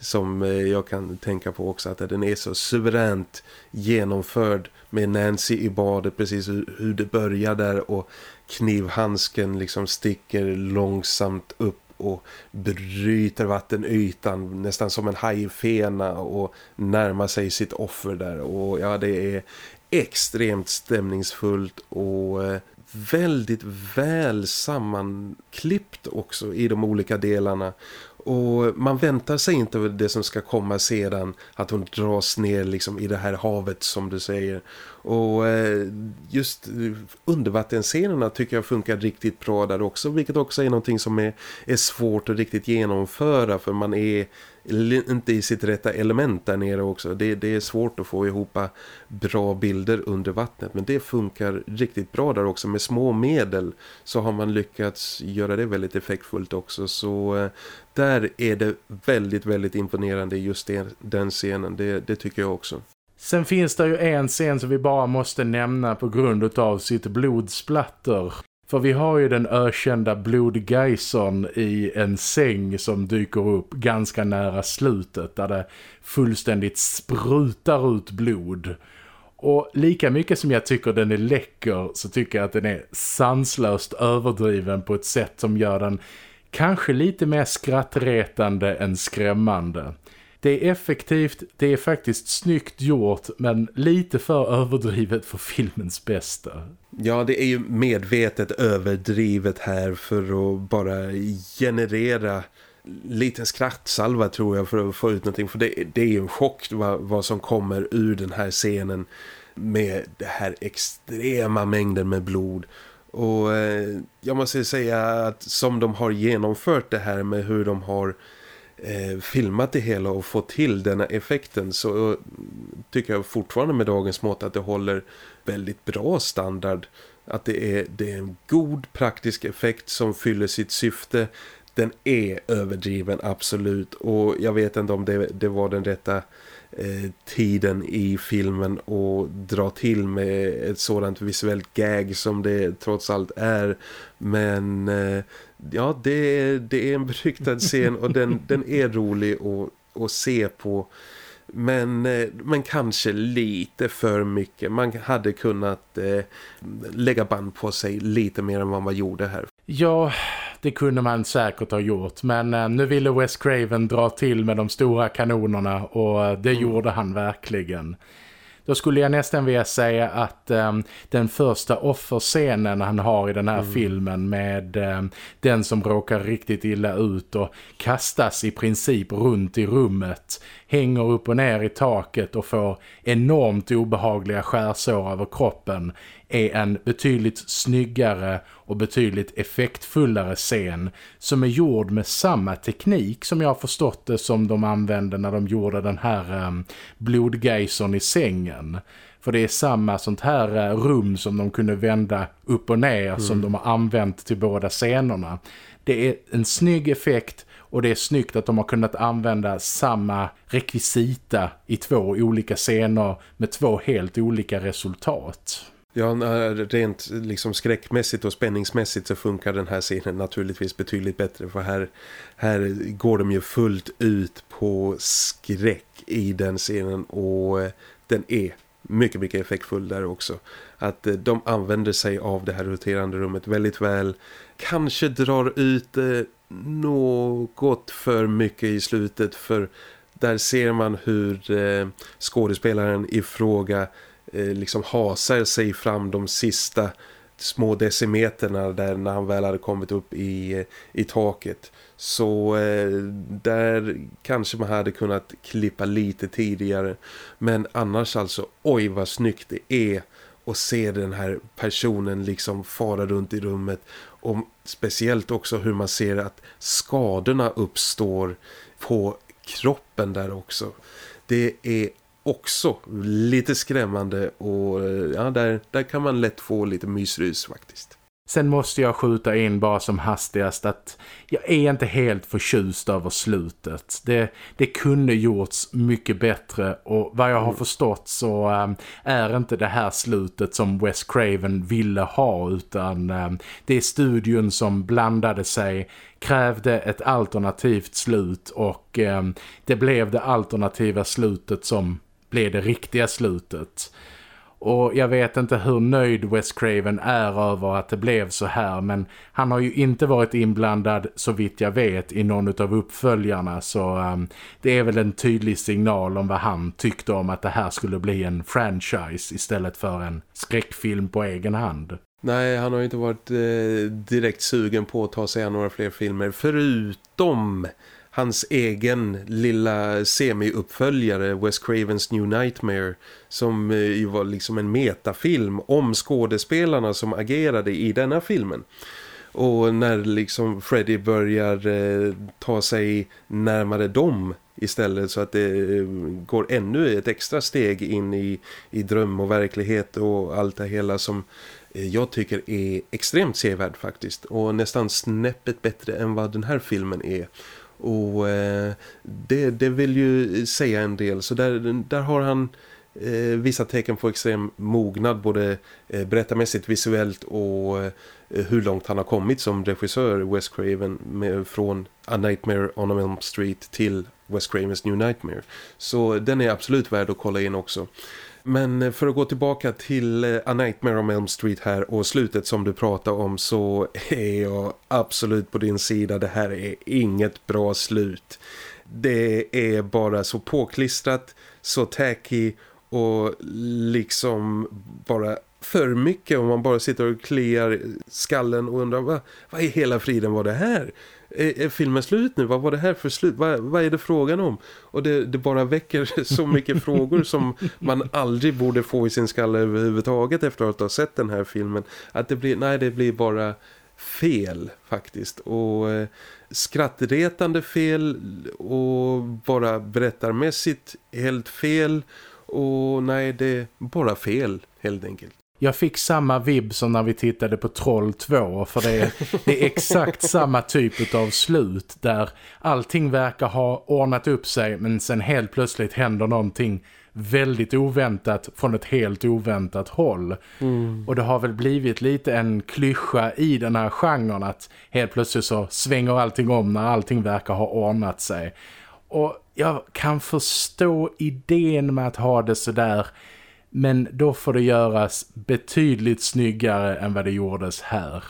som eh, jag kan tänka på också att den är så suveränt genomförd med Nancy i badet precis hur det börjar där och knivhandsken liksom sticker långsamt upp och bryter vattenytan nästan som en hajfena och närmar sig sitt offer där. Och ja det är extremt stämningsfullt och eh, väldigt väl sammanklippt också i de olika delarna och man väntar sig inte det som ska komma sedan att hon dras ner liksom i det här havet som du säger. Och eh, just undervattensscenerna tycker jag funkar riktigt bra där också. Vilket också är någonting som är, är svårt att riktigt genomföra för man är inte i sitt rätta element där nere också. Det, det är svårt att få ihop bra bilder under vattnet men det funkar riktigt bra där också. Med små medel så har man lyckats göra det väldigt effektfullt också så eh, där är det väldigt väldigt imponerande just den, den scenen. Det, det tycker jag också. Sen finns det ju en scen som vi bara måste nämna på grund av sitt blodsplatter. För vi har ju den ökända blodgeison i en säng som dyker upp ganska nära slutet där det fullständigt sprutar ut blod. Och lika mycket som jag tycker den är läcker så tycker jag att den är sanslöst överdriven på ett sätt som gör den kanske lite mer skrattretande än skrämmande. Det är effektivt, det är faktiskt snyggt gjort men lite för överdrivet för filmens bästa. Ja, det är ju medvetet överdrivet här för att bara generera liten skrattsalva tror jag för att få ut någonting. För det, det är ju en chock vad, vad som kommer ur den här scenen med det här extrema mängden med blod. Och eh, jag måste säga att som de har genomfört det här med hur de har eh, filmat det hela och fått till denna effekten så eh, tycker jag fortfarande med dagens mått att det håller väldigt bra standard. Att det är, det är en god praktisk effekt som fyller sitt syfte. Den är överdriven, absolut. Och jag vet inte om det, det var den rätta eh, tiden i filmen att dra till med ett sådant visuellt gag som det trots allt är. Men eh, ja, det, det är en beryktad scen och den, den är rolig att, att se på. Men, eh, men kanske lite för mycket. Man hade kunnat eh, lägga band på sig lite mer än vad man gjorde här. Ja, det kunde man säkert ha gjort. Men eh, nu ville Wes Craven dra till med de stora kanonerna och eh, det mm. gjorde han verkligen. Då skulle jag nästan vilja säga att um, den första offerscenen han har i den här mm. filmen med um, den som råkar riktigt illa ut och kastas i princip runt i rummet hänger upp och ner i taket och får enormt obehagliga skärsår över kroppen är en betydligt snyggare och betydligt effektfullare scen som är gjord med samma teknik som jag har förstått det som de använde när de gjorde den här um, blodgeison i sängen. För det är samma sånt här uh, rum som de kunde vända upp och ner mm. som de har använt till båda scenerna. Det är en snygg effekt och det är snyggt att de har kunnat använda samma rekvisita i två olika scener med två helt olika resultat. Ja, rent liksom skräckmässigt och spänningsmässigt så funkar den här scenen naturligtvis betydligt bättre för här, här går de ju fullt ut på skräck i den scenen och eh, den är mycket, mycket effektfull där också. Att eh, de använder sig av det här roterande rummet väldigt väl. Kanske drar ut eh, något för mycket i slutet för där ser man hur eh, skådespelaren i fråga eh, liksom hasar sig fram de sista små decimeterna där när han väl hade kommit upp i, eh, i taket. Så eh, där kanske man hade kunnat klippa lite tidigare. Men annars alltså, oj vad snyggt det är och se den här personen liksom fara runt i rummet. Och speciellt också hur man ser att skadorna uppstår på kroppen där också. Det är också lite skrämmande och ja, där, där kan man lätt få lite mysrys faktiskt. Sen måste jag skjuta in bara som hastigast att jag är inte helt förtjust över slutet. Det, det kunde gjorts mycket bättre och vad jag har mm. förstått så um, är inte det här slutet som Wes Craven ville ha utan um, det är studion som blandade sig, krävde ett alternativt slut och um, det blev det alternativa slutet som blev det riktiga slutet. Och jag vet inte hur nöjd Wes Craven är över att det blev så här men han har ju inte varit inblandad så vitt jag vet i någon av uppföljarna så um, det är väl en tydlig signal om vad han tyckte om att det här skulle bli en franchise istället för en skräckfilm på egen hand. Nej, han har ju inte varit eh, direkt sugen på att ta sig an några fler filmer förutom hans egen lilla semi-uppföljare Wes Cravens New Nightmare som eh, ju var liksom en metafilm om skådespelarna som agerade i denna filmen. Och när liksom Freddy börjar eh, ta sig närmare dem istället så att det eh, går ännu ett extra steg in i, i dröm och verklighet och allt det hela som eh, jag tycker är extremt sevärd faktiskt och nästan snäppet bättre än vad den här filmen är. Och eh, det, det vill ju säga en del så där, där har han eh, vissa tecken på extrem mognad både eh, berättarmässigt, visuellt och eh, hur långt han har kommit som regissör Wes Craven med, från A Nightmare on Elm Street till Wes Cravens New Nightmare. Så den är absolut värd att kolla in också. Men eh, för att gå tillbaka till eh, A Nightmare on Elm Street här och slutet som du pratar om så är jag absolut på din sida. Det här är inget bra slut. Det är bara så påklistrat, så tacky och liksom bara för mycket om man bara sitter och kliar skallen och undrar vad, vad är hela friden var det här? Är, är filmen slut nu? Vad var det här för slut? Vad, vad är det frågan om? Och det, det bara väcker så mycket frågor som man aldrig borde få i sin skalle överhuvudtaget efter att ha sett den här filmen. Att det blir, nej det blir bara fel faktiskt. Och eh, skrattretande fel och bara berättarmässigt helt fel. Och nej, det är bara fel helt enkelt. Jag fick samma vibb som när vi tittade på Troll 2 för det är, det är exakt samma typ av slut där allting verkar ha ordnat upp sig men sen helt plötsligt händer någonting väldigt oväntat från ett helt oväntat håll. Mm. Och det har väl blivit lite en klyscha i den här genren att helt plötsligt så svänger allting om när allting verkar ha ordnat sig. Och jag kan förstå idén med att ha det sådär men då får det göras betydligt snyggare än vad det gjordes här.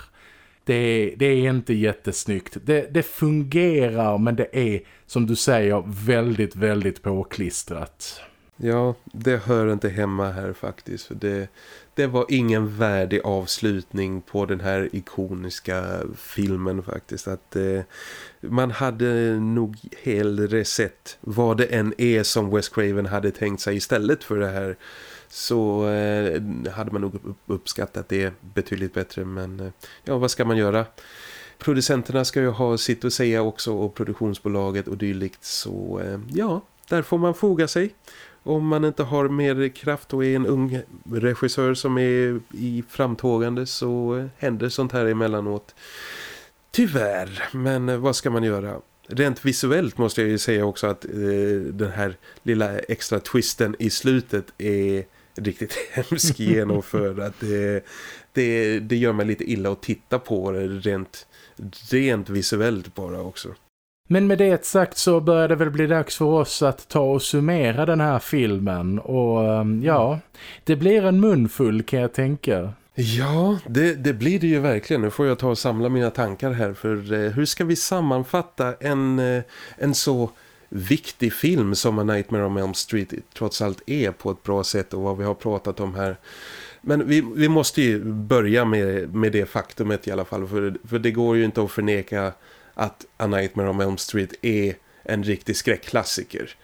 Det, det är inte jättesnyggt. Det, det fungerar men det är som du säger väldigt, väldigt påklistrat. Ja, det hör inte hemma här faktiskt. För det, det var ingen värdig avslutning på den här ikoniska filmen faktiskt. Att eh, man hade nog hellre sett vad det än är som Wes Craven hade tänkt sig istället för det här så eh, hade man nog uppskattat det betydligt bättre. Men eh, ja, vad ska man göra? Producenterna ska ju ha sitt att säga också och produktionsbolaget och dylikt. Så eh, ja, där får man foga sig. Om man inte har mer kraft och är en ung regissör som är i framtågande så händer sånt här emellanåt. Tyvärr, men vad ska man göra? Rent visuellt måste jag ju säga också att eh, den här lilla extra twisten i slutet är riktigt hemsk genomförd. att det, det, det gör mig lite illa att titta på det rent, rent visuellt bara också. Men med det sagt så börjar det väl bli dags för oss att ta och summera den här filmen. Och ehm, ja, det blir en munfull kan jag tänka. Ja, det, det, blir det ju verkligen. Nu får jag ta och samla mina tankar här. För eh, hur ska vi sammanfatta en, eh, en så viktig film som A Nightmare on Elm Street trots allt är på ett bra sätt och vad vi har pratat om här. Men vi, vi måste ju börja med, med det faktumet i alla fall för, för det går ju inte att förneka att A Nightmare on Elm Street är en riktig skräckklassiker.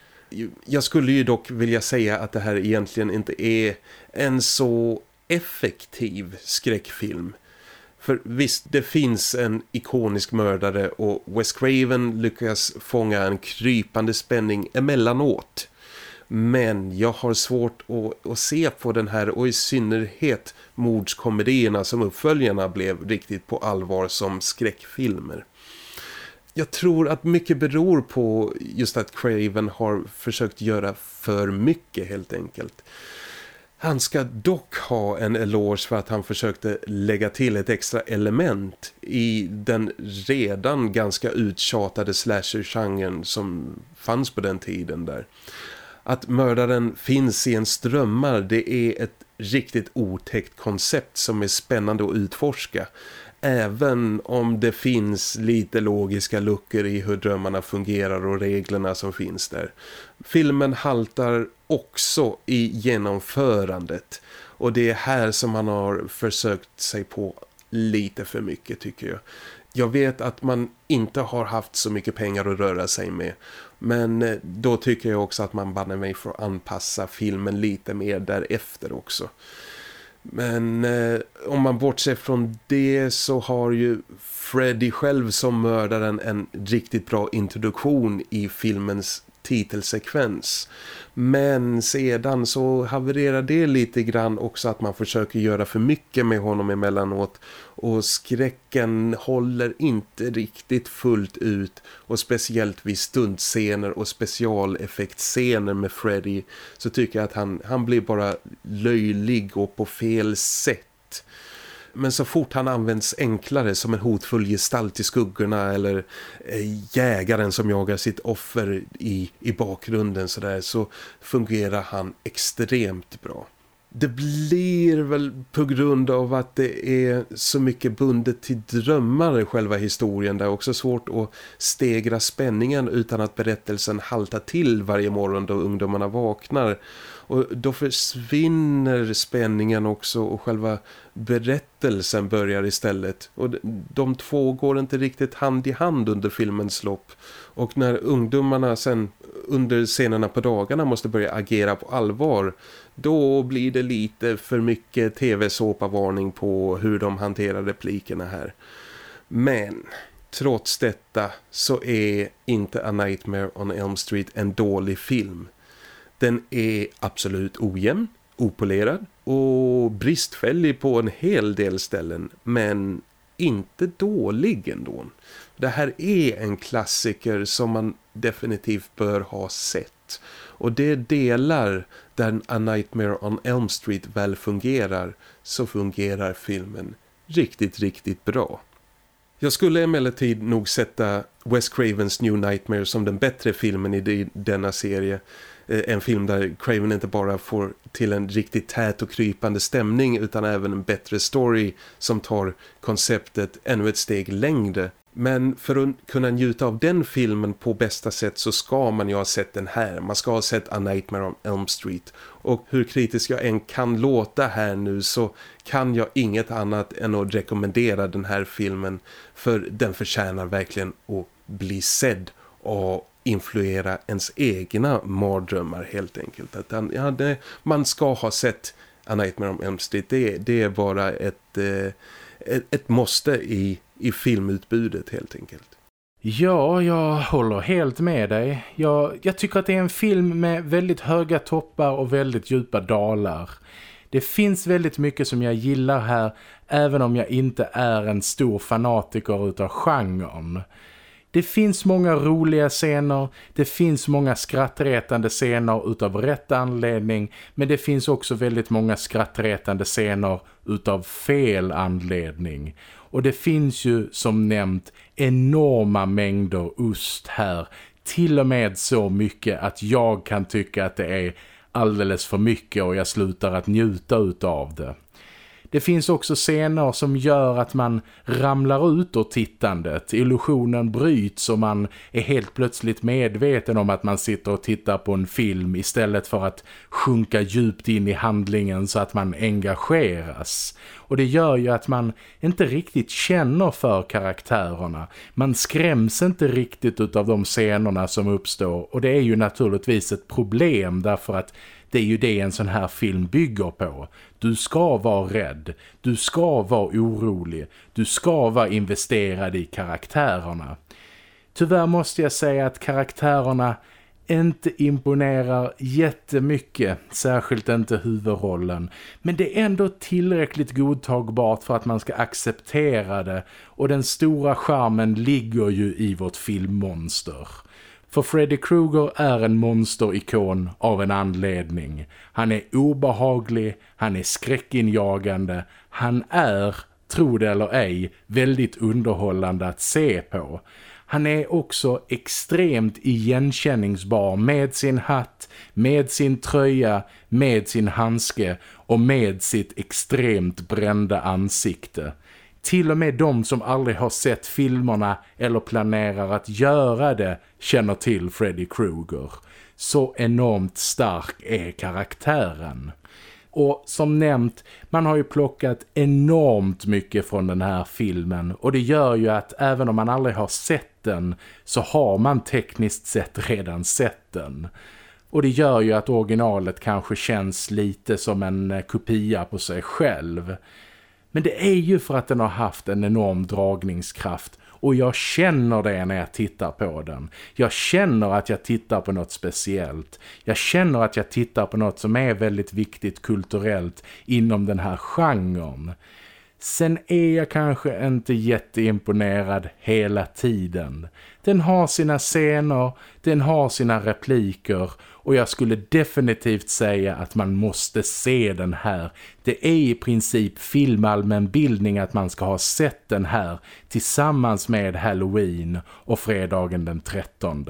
Jag skulle ju dock vilja säga att det här egentligen inte är en så effektiv skräckfilm. För visst, det finns en ikonisk mördare och Wes Craven lyckas fånga en krypande spänning emellanåt. Men jag har svårt att, att, se på den här och i synnerhet mordskomedierna som uppföljarna blev riktigt på allvar som skräckfilmer. Jag tror att mycket beror på just att Craven har försökt göra för mycket helt enkelt. Han ska dock ha en eloge för att han försökte lägga till ett extra element i den redan ganska uttjatade slasher-genren som fanns på den tiden där. Att mördaren finns i en strömmar det är ett riktigt otäckt koncept som är spännande att utforska. Även om det finns lite logiska luckor i hur drömmarna fungerar och reglerna som finns där. Filmen haltar också i genomförandet. Och det är här som man har försökt sig på lite för mycket tycker jag. Jag vet att man inte har haft så mycket pengar att röra sig med. Men eh, då tycker jag också att man banne mig får anpassa filmen lite mer därefter också. Men eh, om man bortser från det så har ju Freddy själv som mördaren en riktigt bra introduktion i filmens titelsekvens. Men sedan så havererar det lite grann också att man försöker göra för mycket med honom emellanåt. Och skräcken håller inte riktigt fullt ut. Och speciellt vid stundscener och specialeffektscener med Freddy så tycker jag att han, han blir bara löjlig och på fel sätt. Men så fort han används enklare som en hotfull gestalt i skuggorna eller eh, jägaren som jagar sitt offer i, i bakgrunden så, där, så fungerar han extremt bra. Det blir väl på grund av att det är så mycket bundet till drömmar i själva historien. Det är också svårt att stegra spänningen utan att berättelsen haltar till varje morgon då ungdomarna vaknar. Och då försvinner spänningen också och själva berättelsen börjar istället. Och de två går inte riktigt hand i hand under filmens lopp. Och när ungdomarna sen under scenerna på dagarna måste börja agera på allvar då blir det lite för mycket tv-såpavarning på hur de hanterar replikerna här. Men trots detta så är inte A Nightmare on Elm Street en dålig film. Den är absolut ojämn, opolerad och bristfällig på en hel del ställen men inte dålig ändå. Det här är en klassiker som man definitivt bör ha sett. Och det delar där A Nightmare on Elm Street väl fungerar så fungerar filmen riktigt, riktigt bra. Jag skulle emellertid nog sätta Wes Cravens New Nightmare som den bättre filmen i denna serie- Eh, en film där Craven inte bara får till en riktigt tät och krypande stämning utan även en bättre story som tar konceptet ännu ett steg längre. Men för att kunna njuta av den filmen på bästa sätt så ska man ju ha sett den här. Man ska ha sett A Nightmare on Elm Street. Och hur kritisk jag än kan låta här nu så kan jag inget annat än att rekommendera den här filmen. För den förtjänar verkligen att bli sedd och influera ens egna mardrömmar helt enkelt. Att han, ja, det, man ska ha sett A Nightmare on Elm Street. Det, det är bara ett, eh, ett, ett måste i, i filmutbudet helt enkelt. Ja, jag håller helt med dig. Jag, jag tycker att det är en film med väldigt höga toppar och väldigt djupa dalar. Det finns väldigt mycket som jag gillar här även om jag inte är en stor fanatiker utav genren. Det finns många roliga scener, det finns många skrattretande scener utav rätt anledning men det finns också väldigt många skrattretande scener utav fel anledning. Och det finns ju som nämnt enorma mängder ost här. Till och med så mycket att jag kan tycka att det är alldeles för mycket och jag slutar att njuta utav det. Det finns också scener som gör att man ramlar ut ur tittandet. Illusionen bryts och man är helt plötsligt medveten om att man sitter och tittar på en film istället för att sjunka djupt in i handlingen så att man engageras. Och det gör ju att man inte riktigt känner för karaktärerna. Man skräms inte riktigt av de scenerna som uppstår och det är ju naturligtvis ett problem därför att det är ju det en sån här film bygger på. Du ska vara rädd, du ska vara orolig, du ska vara investerad i karaktärerna. Tyvärr måste jag säga att karaktärerna inte imponerar jättemycket, särskilt inte huvudrollen. Men det är ändå tillräckligt godtagbart för att man ska acceptera det och den stora charmen ligger ju i vårt filmmonster. För Freddy Krueger är en monsterikon av en anledning. Han är obehaglig, han är skräckinjagande, han är, tro det eller ej, väldigt underhållande att se på. Han är också extremt igenkänningsbar med sin hatt, med sin tröja, med sin handske och med sitt extremt brända ansikte. Till och med de som aldrig har sett filmerna eller planerar att göra det känner till Freddy Krueger. Så enormt stark är karaktären. Och som nämnt, man har ju plockat enormt mycket från den här filmen och det gör ju att även om man aldrig har sett den så har man tekniskt sett redan sett den. Och det gör ju att originalet kanske känns lite som en kopia på sig själv. Men det är ju för att den har haft en enorm dragningskraft Och jag känner det när jag tittar på den. Jag känner att jag tittar på något speciellt. Jag känner att jag tittar på något som är väldigt viktigt kulturellt inom den här genren. Sen är jag kanske inte jätteimponerad hela tiden. Den har sina scener, den har sina repliker och jag skulle definitivt säga att man måste se den här. Det är i princip filmallmänbildning att man ska ha sett den här tillsammans med Halloween och fredagen den 13.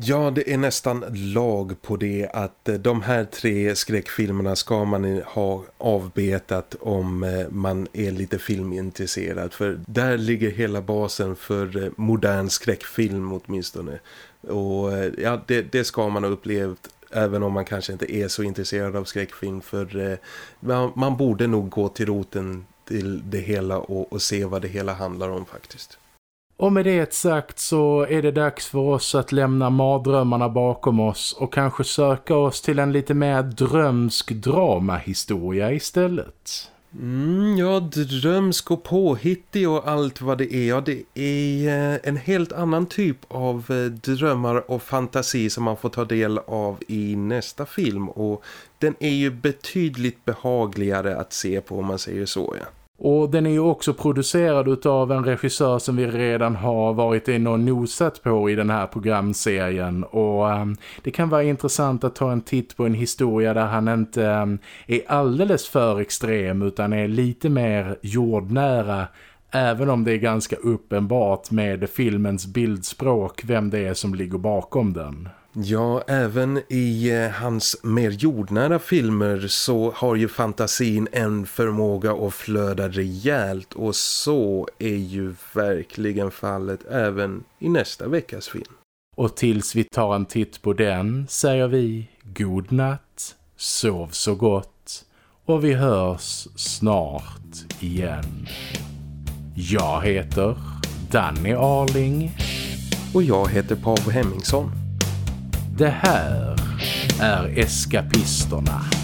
Ja, det är nästan lag på det att eh, de här tre skräckfilmerna ska man ha avbetat om eh, man är lite filmintresserad. För där ligger hela basen för eh, modern skräckfilm åtminstone. Och ja, det, det ska man ha upplevt även om man kanske inte är så intresserad av skräckfilm. För man, man borde nog gå till roten till det hela och, och se vad det hela handlar om faktiskt. Och med det sagt så är det dags för oss att lämna mardrömmarna bakom oss och kanske söka oss till en lite mer drömsk dramahistoria istället. Mm, ja, drömsk och påhittig och allt vad det är. Ja, det är eh, en helt annan typ av eh, drömmar och fantasi som man får ta del av i nästa film. Och den är ju betydligt behagligare att se på om man säger så, ja. Och den är ju också producerad av en regissör som vi redan har varit inne och nosat på i den här programserien. Och um, det kan vara intressant att ta en titt på en historia där han inte um, är alldeles för extrem utan är lite mer jordnära Även om det är ganska uppenbart med filmens bildspråk vem det är som ligger bakom den. Ja, även i eh, hans mer jordnära filmer så har ju fantasin en förmåga att flöda rejält och så är ju verkligen fallet även i nästa veckas film. Och tills vi tar en titt på den säger vi god natt, sov så gott och vi hörs snart igen. Jag heter Danny Arling. Och jag heter Paavo Hemmingsson. Det här är Eskapisterna.